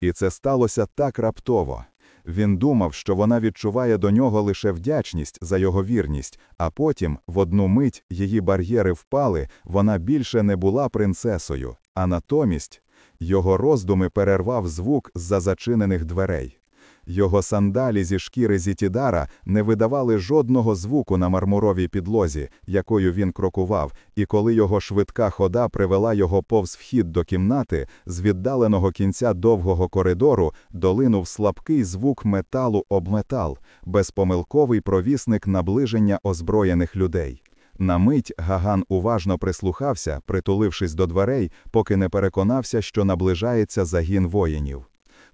І це сталося так раптово. Він думав, що вона відчуває до нього лише вдячність за його вірність, а потім, в одну мить, її бар'єри впали, вона більше не була принцесою, а натомість його роздуми перервав звук з-за зачинених дверей. Його сандалі зі шкіри Зітідара не видавали жодного звуку на мармуровій підлозі, якою він крокував, і коли його швидка хода привела його повз вхід до кімнати, з віддаленого кінця довгого коридору долинув слабкий звук металу об метал, безпомилковий провісник наближення озброєних людей. На мить Гаган уважно прислухався, притулившись до дверей, поки не переконався, що наближається загін воїнів.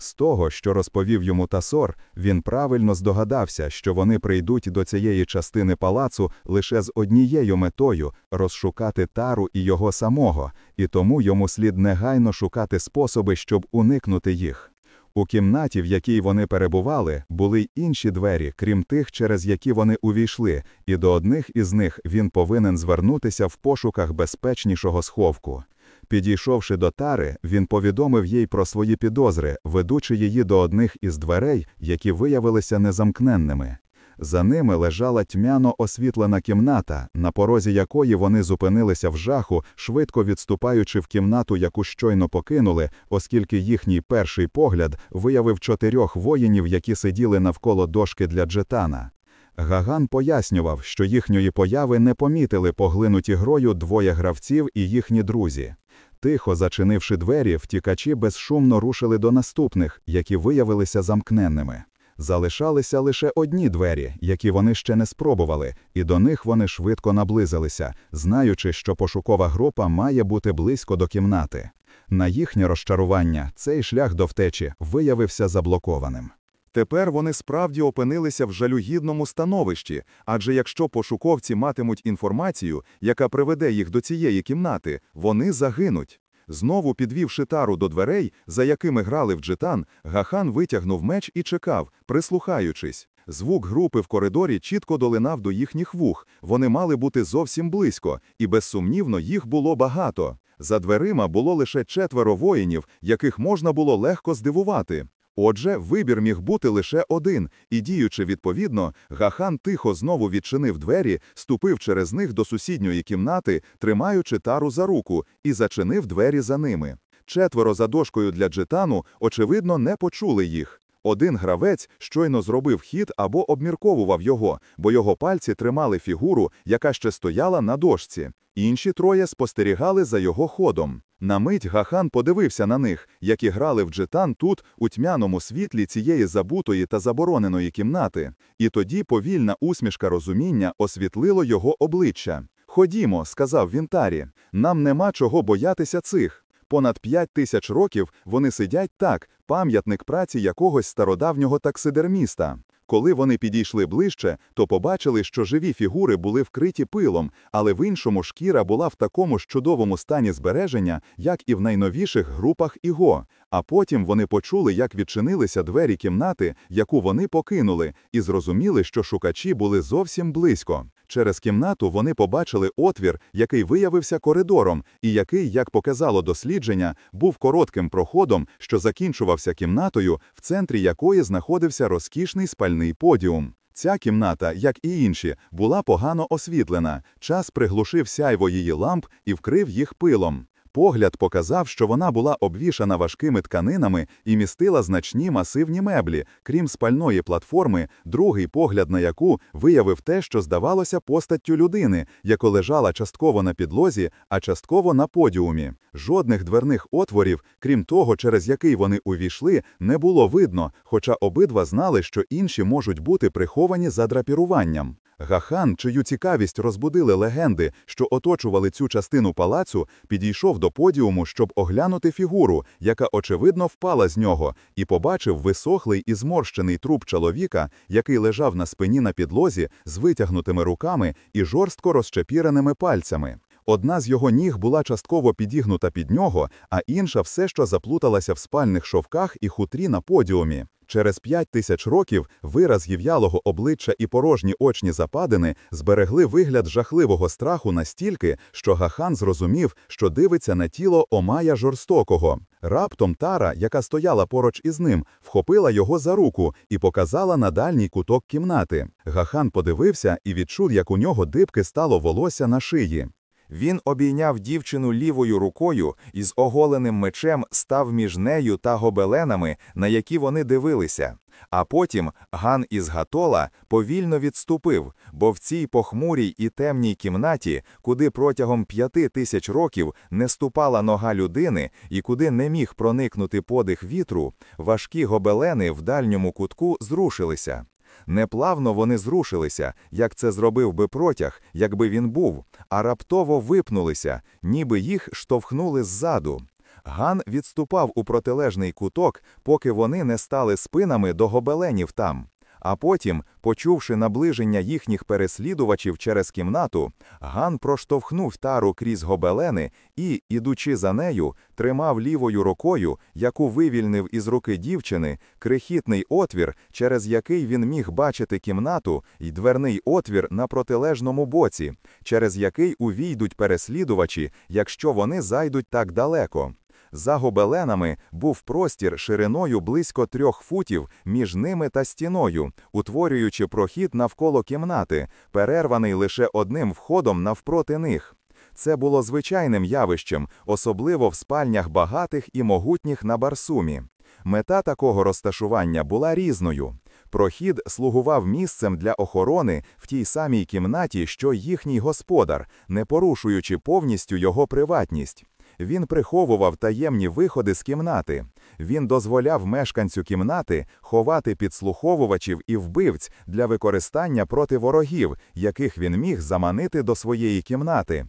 З того, що розповів йому Тасор, він правильно здогадався, що вони прийдуть до цієї частини палацу лише з однією метою розшукати тару і його самого, і тому йому слід негайно шукати способи, щоб уникнути їх. У кімнаті, в якій вони перебували, були й інші двері, крім тих, через які вони увійшли, і до одних із них він повинен звернутися в пошуках безпечнішого сховку. Підійшовши до тари, він повідомив їй про свої підозри, ведучи її до одних із дверей, які виявилися незамкненними. За ними лежала тьмяно освітлена кімната, на порозі якої вони зупинилися в жаху, швидко відступаючи в кімнату, яку щойно покинули, оскільки їхній перший погляд виявив чотирьох воїнів, які сиділи навколо дошки для джетана. Гаган пояснював, що їхньої появи не помітили поглинуті грою двоє гравців і їхні друзі. Тихо зачинивши двері, втікачі безшумно рушили до наступних, які виявилися замкненними. Залишалися лише одні двері, які вони ще не спробували, і до них вони швидко наблизилися, знаючи, що пошукова група має бути близько до кімнати. На їхнє розчарування цей шлях до втечі виявився заблокованим. Тепер вони справді опинилися в жалюгідному становищі, адже якщо пошуковці матимуть інформацію, яка приведе їх до цієї кімнати, вони загинуть. Знову підвівши тару до дверей, за якими грали в джетан, Гахан витягнув меч і чекав, прислухаючись. Звук групи в коридорі чітко долинав до їхніх вух, вони мали бути зовсім близько, і безсумнівно їх було багато. За дверима було лише четверо воїнів, яких можна було легко здивувати. Отже, вибір міг бути лише один, і, діючи відповідно, Гахан тихо знову відчинив двері, ступив через них до сусідньої кімнати, тримаючи тару за руку, і зачинив двері за ними. Четверо за дошкою для джетану, очевидно, не почули їх. Один гравець щойно зробив хід або обмірковував його, бо його пальці тримали фігуру, яка ще стояла на дошці. Інші троє спостерігали за його ходом. На мить Гахан подивився на них, які грали в джетан тут, у тьмяному світлі цієї забутої та забороненої кімнати, і тоді повільна усмішка розуміння освітлило його обличчя. Ходімо, сказав він Тарі, нам нема чого боятися цих. Понад п'ять тисяч років вони сидять так, пам'ятник праці якогось стародавнього таксидерміста. Коли вони підійшли ближче, то побачили, що живі фігури були вкриті пилом, але в іншому шкіра була в такому ж чудовому стані збереження, як і в найновіших групах ІГО. А потім вони почули, як відчинилися двері кімнати, яку вони покинули, і зрозуміли, що шукачі були зовсім близько. Через кімнату вони побачили отвір, який виявився коридором, і який, як показало дослідження, був коротким проходом, що закінчувався кімнатою, в центрі якої знаходився розкішний спальний подіум. Ця кімната, як і інші, була погано освітлена. Час приглушив сяйво її ламп і вкрив їх пилом. Погляд показав, що вона була обвішана важкими тканинами і містила значні масивні меблі, крім спальної платформи, другий погляд на яку виявив те, що здавалося постаттю людини, яка лежала частково на підлозі, а частково на подіумі. Жодних дверних отворів, крім того, через який вони увійшли, не було видно, хоча обидва знали, що інші можуть бути приховані за драпіруванням. Гахан, чию цікавість розбудили легенди, що оточували цю частину палацу, підійшов до подіуму, щоб оглянути фігуру, яка очевидно впала з нього, і побачив висохлий і зморщений труп чоловіка, який лежав на спині на підлозі з витягнутими руками і жорстко розчепіреними пальцями. Одна з його ніг була частково підігнута під нього, а інша все, що заплуталася в спальних шовках і хутрі на подіумі. Через п'ять тисяч років вираз гів'ялого обличчя і порожні очні западини зберегли вигляд жахливого страху настільки, що Гахан зрозумів, що дивиться на тіло Омая жорстокого. Раптом Тара, яка стояла поруч із ним, вхопила його за руку і показала на дальній куток кімнати. Гахан подивився і відчув, як у нього дибки стало волосся на шиї. Він обійняв дівчину лівою рукою і з оголеним мечем став між нею та гобеленами, на які вони дивилися. А потім Ган із Гатола повільно відступив, бо в цій похмурій і темній кімнаті, куди протягом п'яти тисяч років не ступала нога людини і куди не міг проникнути подих вітру, важкі гобелени в дальньому кутку зрушилися. Неплавно вони зрушилися, як це зробив би протяг, якби він був, а раптово випнулися, ніби їх штовхнули ззаду. Ган відступав у протилежний куток, поки вони не стали спинами до гобеленів там. А потім, почувши наближення їхніх переслідувачів через кімнату, Ган проштовхнув тару крізь гобелени і, ідучи за нею, тримав лівою рукою, яку вивільнив із руки дівчини, крихітний отвір, через який він міг бачити кімнату, і дверний отвір на протилежному боці, через який увійдуть переслідувачі, якщо вони зайдуть так далеко. За гобеленами був простір шириною близько трьох футів між ними та стіною, утворюючи прохід навколо кімнати, перерваний лише одним входом навпроти них. Це було звичайним явищем, особливо в спальнях багатих і могутніх на Барсумі. Мета такого розташування була різною. Прохід слугував місцем для охорони в тій самій кімнаті, що їхній господар, не порушуючи повністю його приватність. Він приховував таємні виходи з кімнати. Він дозволяв мешканцю кімнати ховати підслуховувачів і вбивць для використання проти ворогів, яких він міг заманити до своєї кімнати.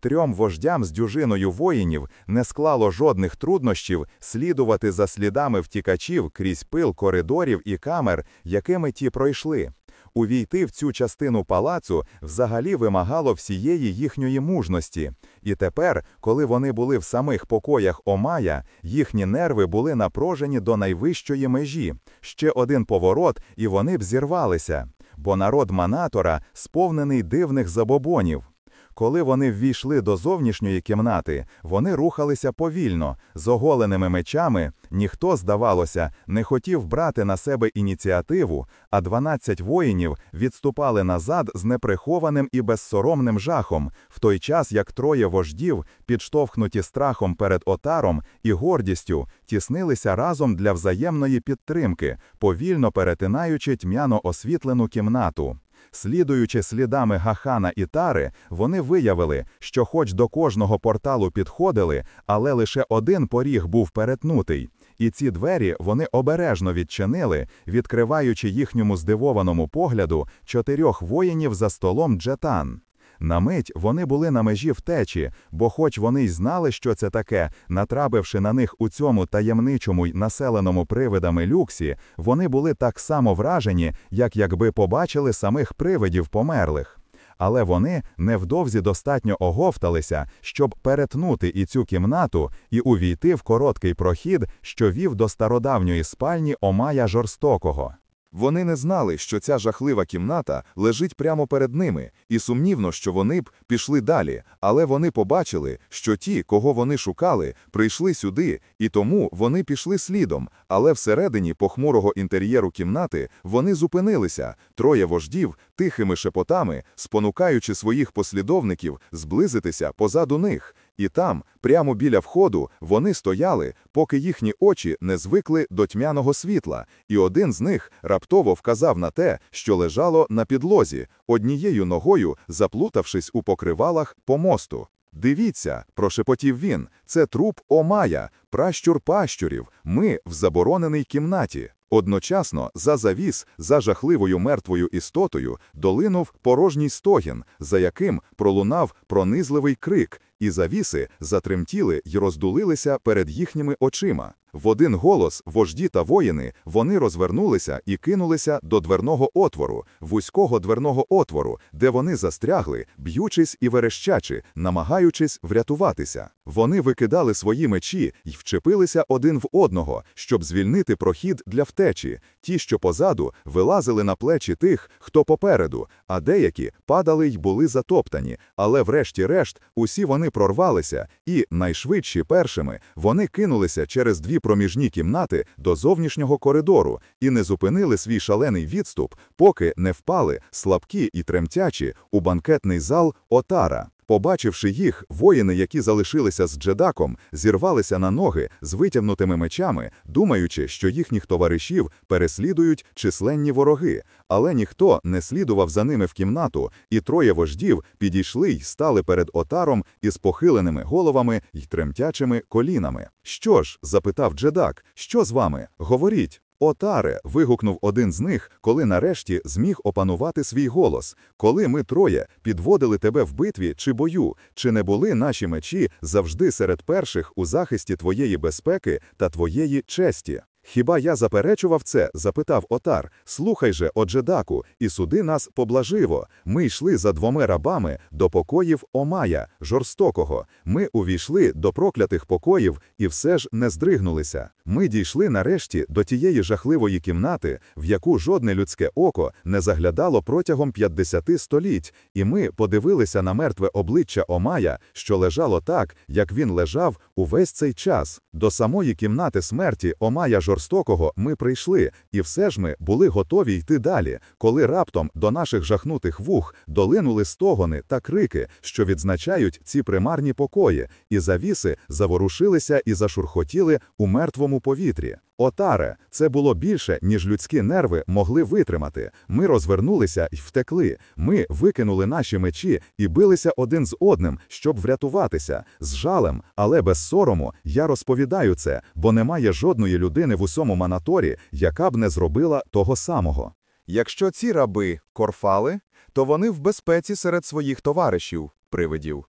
Трьом вождям з дюжиною воїнів не склало жодних труднощів слідувати за слідами втікачів крізь пил коридорів і камер, якими ті пройшли. Увійти в цю частину палацу взагалі вимагало всієї їхньої мужності. І тепер, коли вони були в самих покоях Омая, їхні нерви були напружені до найвищої межі. Ще один поворот, і вони б зірвалися. Бо народ Манатора сповнений дивних забобонів. Коли вони ввійшли до зовнішньої кімнати, вони рухалися повільно, з оголеними мечами. Ніхто, здавалося, не хотів брати на себе ініціативу, а 12 воїнів відступали назад з неприхованим і безсоромним жахом, в той час як троє вождів, підштовхнуті страхом перед отаром і гордістю, тіснилися разом для взаємної підтримки, повільно перетинаючи тьмяно освітлену кімнату. Слідуючи слідами Гахана і Тари, вони виявили, що хоч до кожного порталу підходили, але лише один поріг був перетнутий. І ці двері вони обережно відчинили, відкриваючи їхньому здивованому погляду чотирьох воїнів за столом джетан. На мить вони були на межі втечі, бо, хоч вони й знали, що це таке, натрапивши на них у цьому таємничому й населеному привидами люксі, вони були так само вражені, як якби побачили самих привидів померлих. Але вони невдовзі достатньо оговталися, щоб перетнути і цю кімнату і увійти в короткий прохід, що вів до стародавньої спальні Омая Жорстокого. Вони не знали, що ця жахлива кімната лежить прямо перед ними, і сумнівно, що вони б пішли далі, але вони побачили, що ті, кого вони шукали, прийшли сюди, і тому вони пішли слідом. Але всередині похмурого інтер'єру кімнати вони зупинилися, троє вождів тихими шепотами, спонукаючи своїх послідовників зблизитися позаду них. І там, прямо біля входу, вони стояли, поки їхні очі не звикли до тьмяного світла, і один з них раптово вказав на те, що лежало на підлозі, однією ногою заплутавшись у покривалах по мосту. Дивіться, прошепотів він, це труп Омая, пращур пащурів, ми в забороненій кімнаті. Одночасно, за завіс, за жахливою мертвою істотою, долинув порожній стогін, за яким пролунав пронизливий крик, і завіси затремтіли й роздулилися перед їхніми очима. В один голос вожді та воїни вони розвернулися і кинулися до дверного отвору, вузького дверного отвору, де вони застрягли, б'ючись і верещачи, намагаючись врятуватися. Вони викидали свої мечі й вчепилися один в одного, щоб звільнити прохід для втечі. Ті, що позаду, вилазили на плечі тих, хто попереду, а деякі падали й були затоптані. Але, врешті-решт, усі вони прорвалися, і, найшвидші першими, вони кинулися через дві проміжні кімнати до зовнішнього коридору і не зупинили свій шалений відступ, поки не впали, слабкі і тремтячі, у банкетний зал Отара. Побачивши їх, воїни, які залишилися з джедаком, зірвалися на ноги з витягнутими мечами, думаючи, що їхніх товаришів переслідують численні вороги. Але ніхто не слідував за ними в кімнату, і троє вождів підійшли й стали перед отаром із похиленими головами й тремтячими колінами. Що ж? запитав джедак, що з вами? Говоріть. Отаре, вигукнув один з них, коли нарешті зміг опанувати свій голос. Коли ми троє підводили тебе в битві чи бою, чи не були наші мечі завжди серед перших у захисті твоєї безпеки та твоєї честі? Хіба я заперечував це? запитав отар. Слухай же, оджедаку, і суди нас поблаживо. Ми йшли за двома рабами до покоїв Омая, жорстокого. Ми увійшли до проклятих покоїв і все ж не здригнулися. Ми дійшли нарешті до тієї жахливої кімнати, в яку жодне людське око не заглядало протягом 50 століть, і ми подивилися на мертве обличчя Омая, що лежало так, як він лежав увесь цей час. До самої кімнати смерті Омая жорстокого ми прийшли, і все ж ми були готові йти далі, коли раптом до наших жахнутих вух долинули стогони та крики, що відзначають ці примарні покої, і завіси заворушилися і зашурхотіли у мертвому повітрі. Отаре, це було більше, ніж людські нерви могли витримати. Ми розвернулися й втекли. Ми викинули наші мечі і билися один з одним, щоб врятуватися. З жалем, але без сорому, я розповідаю це, бо немає жодної людини в усьому Манаторі, яка б не зробила того самого. Якщо ці раби корфали, то вони в безпеці серед своїх товаришів, привидів.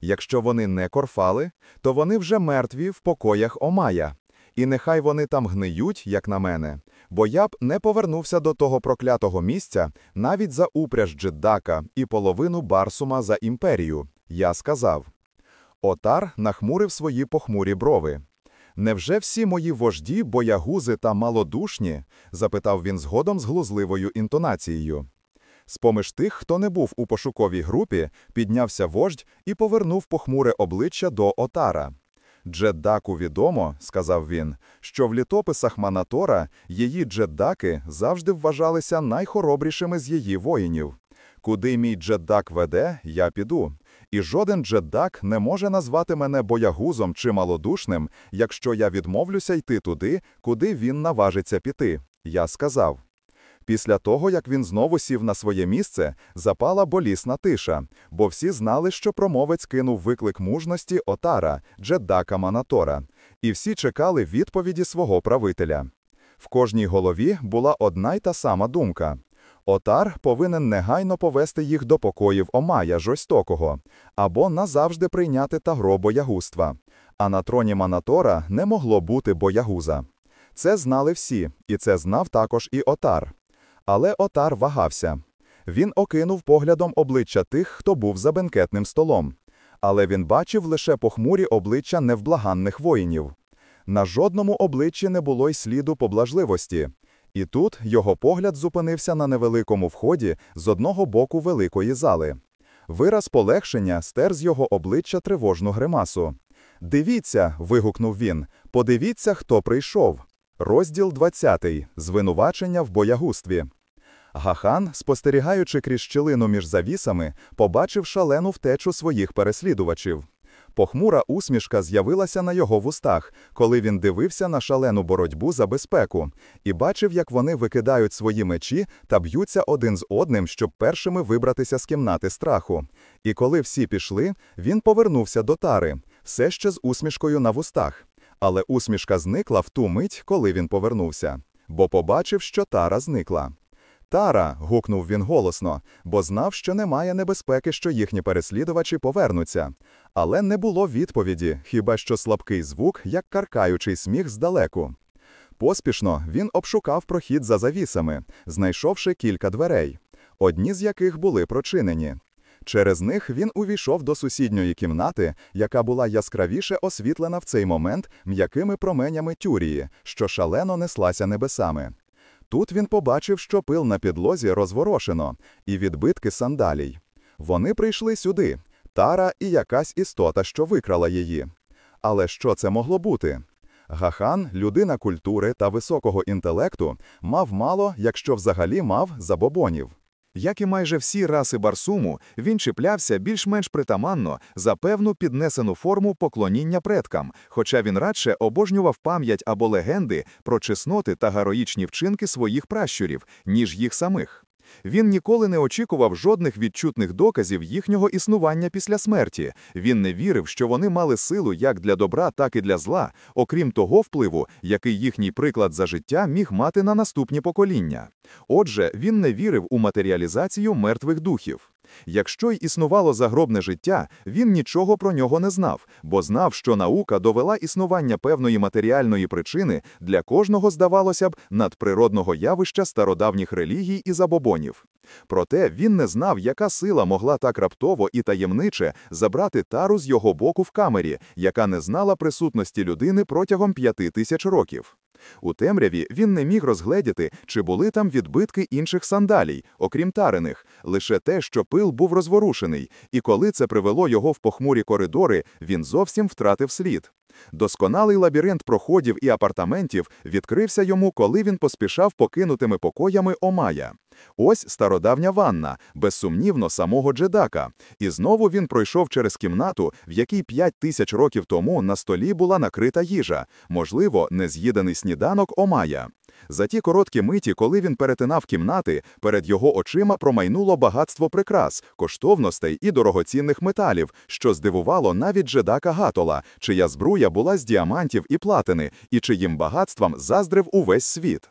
Якщо вони не корфали, то вони вже мертві в покоях Омая. І нехай вони там гниють, як на мене, бо я б не повернувся до того проклятого місця навіть за упряж Джеддака і половину Барсума за імперію. Я сказав. Отар нахмурив свої похмурі брови. Невже всі мої вожді, боягузи та малодушні? запитав він згодом з глузливою інтонацією. З-поміж тих, хто не був у пошуковій групі, піднявся вождь і повернув похмуре обличчя до Отара. Джеддаку відомо, сказав він, що в літописах Манатора її джеддаки завжди вважалися найхоробрішими з її воїнів. Куди мій джеддак веде, я піду. І жоден джеддак не може назвати мене боягузом чи малодушним, якщо я відмовлюся йти туди, куди він наважиться піти. Я сказав. Після того, як він знову сів на своє місце, запала болісна тиша, бо всі знали, що промовець кинув виклик мужності Отара, Джеддака Манатора, і всі чекали відповіді свого правителя. В кожній голові була одна й та сама думка. Отар повинен негайно повести їх до покоїв Омая жорстокого, або назавжди прийняти тагро боягузтва. А на троні Манатора не могло бути боягуза. Це знали всі, і це знав також і Отар. Але Отар вагався. Він окинув поглядом обличчя тих, хто був за бенкетним столом. Але він бачив лише похмурі обличчя невблаганних воїнів. На жодному обличчі не було й сліду поблажливості. І тут його погляд зупинився на невеликому вході з одного боку великої зали. Вираз полегшення стер з його обличчя тривожну гримасу. Дивіться, вигукнув він, подивіться, хто прийшов. Розділ 20. Звинувачення в боягустві. Гахан, спостерігаючи крізь щілину між завісами, побачив шалену втечу своїх переслідувачів. Похмура усмішка з'явилася на його вустах, коли він дивився на шалену боротьбу за безпеку, і бачив, як вони викидають свої мечі та б'ються один з одним, щоб першими вибратися з кімнати страху. І коли всі пішли, він повернувся до тари, все ще з усмішкою на вустах. Але усмішка зникла в ту мить, коли він повернувся, бо побачив, що тара зникла. Тара. гукнув він голосно, бо знав, що немає небезпеки, що їхні переслідувачі повернуться. Але не було відповіді, хіба що слабкий звук, як каркаючий сміх здалеку. Поспішно він обшукав прохід за завісами, знайшовши кілька дверей, одні з яких були прочинені. Через них він увійшов до сусідньої кімнати, яка була яскравіше освітлена в цей момент м'якими променями тюрії, що шалено неслася небесами. Тут він побачив, що пил на підлозі розворошено, і відбитки сандалій. Вони прийшли сюди тара і якась істота, що викрала її. Але що це могло бути? Гахан, людина культури та високого інтелекту, мав мало, якщо взагалі мав забобонів. Як і майже всі раси Барсуму, він чіплявся більш-менш притаманно за певну піднесену форму поклоніння предкам, хоча він радше обожнював пам'ять або легенди про чесноти та героїчні вчинки своїх пращурів, ніж їх самих. Він ніколи не очікував жодних відчутних доказів їхнього існування після смерті. Він не вірив, що вони мали силу як для добра, так і для зла, окрім того впливу, який їхній приклад за життя міг мати на наступні покоління. Отже, він не вірив у матеріалізацію мертвих духів. Якщо й існувало загробне життя, він нічого про нього не знав, бо знав, що наука довела існування певної матеріальної причини для кожного, здавалося б, надприродного явища стародавніх релігій і забобонів. Проте він не знав, яка сила могла так раптово і таємниче забрати тару з його боку в камері, яка не знала присутності людини протягом п'яти тисяч років. У темряві він не міг розгледіти, чи були там відбитки інших сандалій, окрім тариних, лише те, що пил був розворушений, і коли це привело його в похмурі коридори, він зовсім втратив слід. Досконалий лабіринт проходів і апартаментів відкрився йому, коли він поспішав покинутими покоями Омая. Ось стародавня ванна, безсумнівно, самого Джедака. І знову він пройшов через кімнату, в якій п'ять тисяч років тому на столі була накрита їжа, можливо, нез'їданий сніданок Омая. За ті короткі миті, коли він перетинав кімнати, перед його очима промайнуло багатство прикрас, коштовностей і дорогоцінних металів, що здивувало навіть Джедака Гатола, чия збруя була з діамантів і платини, і чиїм багатством заздрив увесь світ.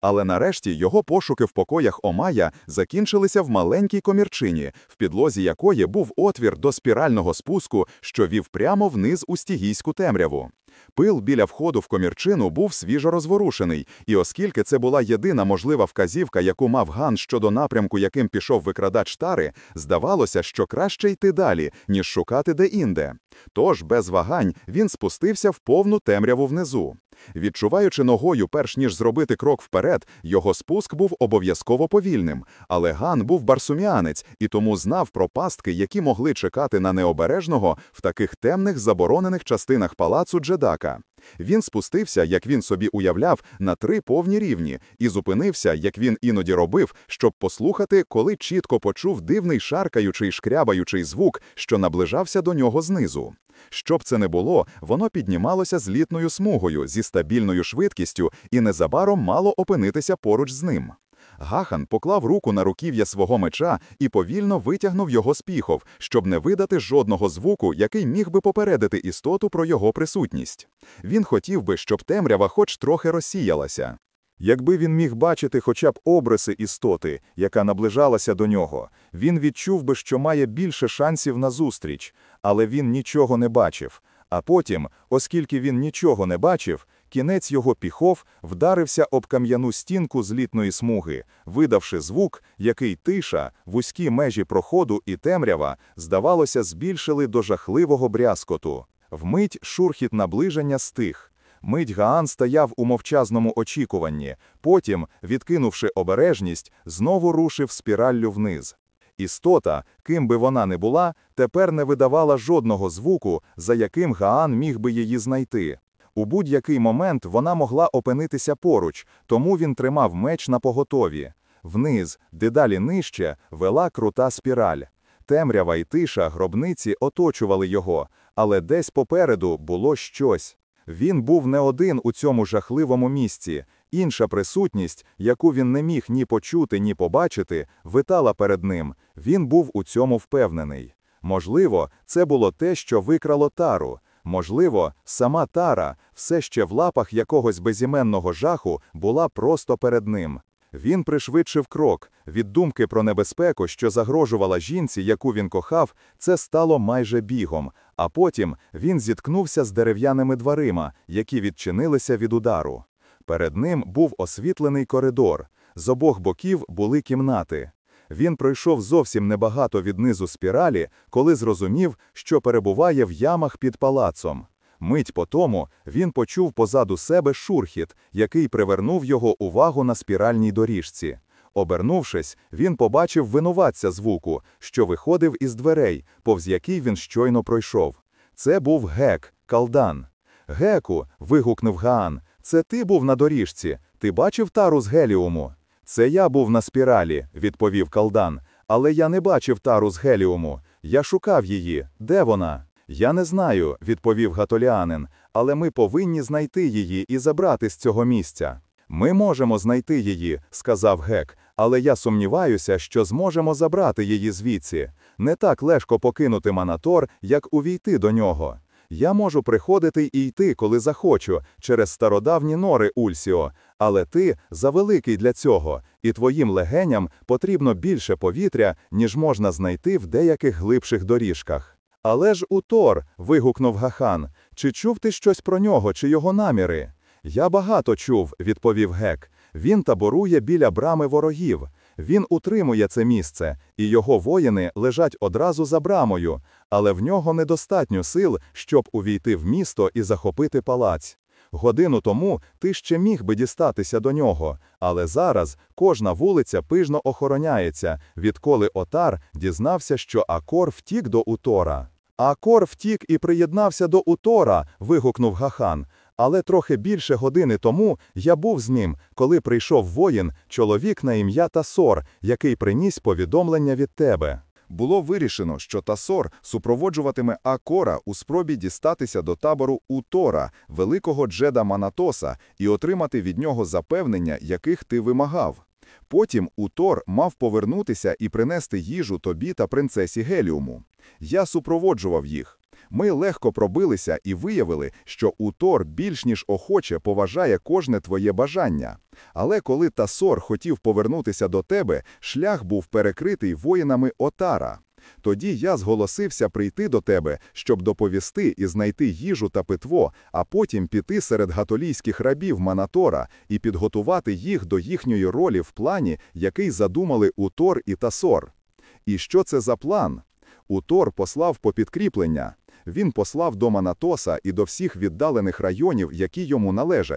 Але нарешті його пошуки в покоях Омая закінчилися в маленькій комірчині, в підлозі якої був отвір до спірального спуску, що вів прямо вниз у стігійську темряву. Пил біля входу в комірчину був свіжо розворушений, і оскільки це була єдина можлива вказівка, яку мав Ган щодо напрямку, яким пішов викрадач тари, здавалося, що краще йти далі, ніж шукати де-інде. Тож, без вагань, він спустився в повну темряву внизу. Відчуваючи ногою, перш ніж зробити крок вперед, його спуск був обов'язково повільним. Але Ган був барсуміанець і тому знав про пастки, які могли чекати на необережного в таких темних заборонених частинах палацу Джедака. Він спустився, як він собі уявляв, на три повні рівні, і зупинився, як він іноді робив, щоб послухати, коли чітко почув дивний шаркаючий шкрябаючий звук, що наближався до нього знизу. Щоб це не було, воно піднімалося злітною смугою зі стабільною швидкістю і незабаром мало опинитися поруч з ним. Гахан поклав руку на руків'я свого меча і повільно витягнув його з піхов, щоб не видати жодного звуку, який міг би попередити істоту про його присутність. Він хотів би, щоб темрява хоч трохи розсіялася. Якби він міг бачити хоча б обриси істоти, яка наближалася до нього, він відчув би, що має більше шансів на зустріч, але він нічого не бачив. А потім, оскільки він нічого не бачив, кінець його піхов вдарився об кам'яну стінку злітної смуги, видавши звук, який тиша, вузькі межі проходу і темрява, здавалося, збільшили до жахливого брязкоту. Вмить шурхіт наближення стих. Мить Гаан стояв у мовчазному очікуванні, потім, відкинувши обережність, знову рушив спіраллю вниз. Істота, ким би вона не була, тепер не видавала жодного звуку, за яким Гаан міг би її знайти. У будь-який момент вона могла опинитися поруч, тому він тримав меч на поготові. Вниз, дедалі нижче, вела крута спіраль. Темрява й тиша гробниці оточували його, але десь попереду було щось. Він був не один у цьому жахливому місці. Інша присутність, яку він не міг ні почути, ні побачити, витала перед ним. Він був у цьому впевнений. Можливо, це було те, що викрало тару. Можливо, сама тара, все ще в лапах якогось безіменного жаху, була просто перед ним. Він пришвидшив крок. Від думки про небезпеку, що загрожувала жінці, яку він кохав, це стало майже бігом, а потім він зіткнувся з дерев'яними дверима, які відчинилися від удару. Перед ним був освітлений коридор. З обох боків були кімнати. Він пройшов зовсім небагато від низу спіралі, коли зрозумів, що перебуває в ямах під палацом. Мить по тому він почув позаду себе шурхіт, який привернув його увагу на спіральній доріжці. Обернувшись, він побачив винуватця звуку, що виходив із дверей, повз який він щойно пройшов. Це був гек, калдан. Геку, вигукнув Гаан, це ти був на доріжці. Ти бачив тару з геліуму? Це я був на спіралі, відповів калдан. Але я не бачив тару з геліуму. Я шукав її. Де вона? Я не знаю, відповів гатоліанин, але ми повинні знайти її і забрати з цього місця. Ми можемо знайти її, сказав гек, але я сумніваюся, що зможемо забрати її звідси. Не так легко покинути Манатор, як увійти до нього. Я можу приходити і йти, коли захочу, через стародавні нори Ульсіо, але ти завеликий для цього, і твоїм легеням потрібно більше повітря, ніж можна знайти в деяких глибших доріжках. Але ж у Тор, вигукнув Гахан, чи чув ти щось про нього, чи його наміри? Я багато чув, відповів гек. Він таборує біля брами ворогів. Він утримує це місце, і його воїни лежать одразу за брамою, але в нього недостатньо сил, щоб увійти в місто і захопити палац. Годину тому ти ще міг би дістатися до нього, але зараз кожна вулиця пижно охороняється, відколи Отар дізнався, що Акор втік до Утора. Акор втік і приєднався до Утора, вигукнув Гахан. Але трохи більше години тому я був з ним, коли прийшов воїн, чоловік на ім'я Тасор, який приніс повідомлення від тебе. Було вирішено, що Тасор супроводжуватиме Акора у спробі дістатися до табору Утора, великого Джеда Манатоса, і отримати від нього запевнення, яких ти вимагав. Потім Утор мав повернутися і принести їжу тобі та принцесі Геліуму. Я супроводжував їх. Ми легко пробилися і виявили, що Утор більш ніж охоче поважає кожне твоє бажання. Але коли Тасор хотів повернутися до тебе, шлях був перекритий воїнами Отара. Тоді я зголосився прийти до тебе, щоб доповісти і знайти їжу та питво, а потім піти серед гатолійських рабів Манатора і підготувати їх до їхньої ролі в плані, який задумали Утор і Тасор. І що це за план? Утор послав по підкріплення. Він послав до Манатоса і до всіх віддалених районів, які йому належать.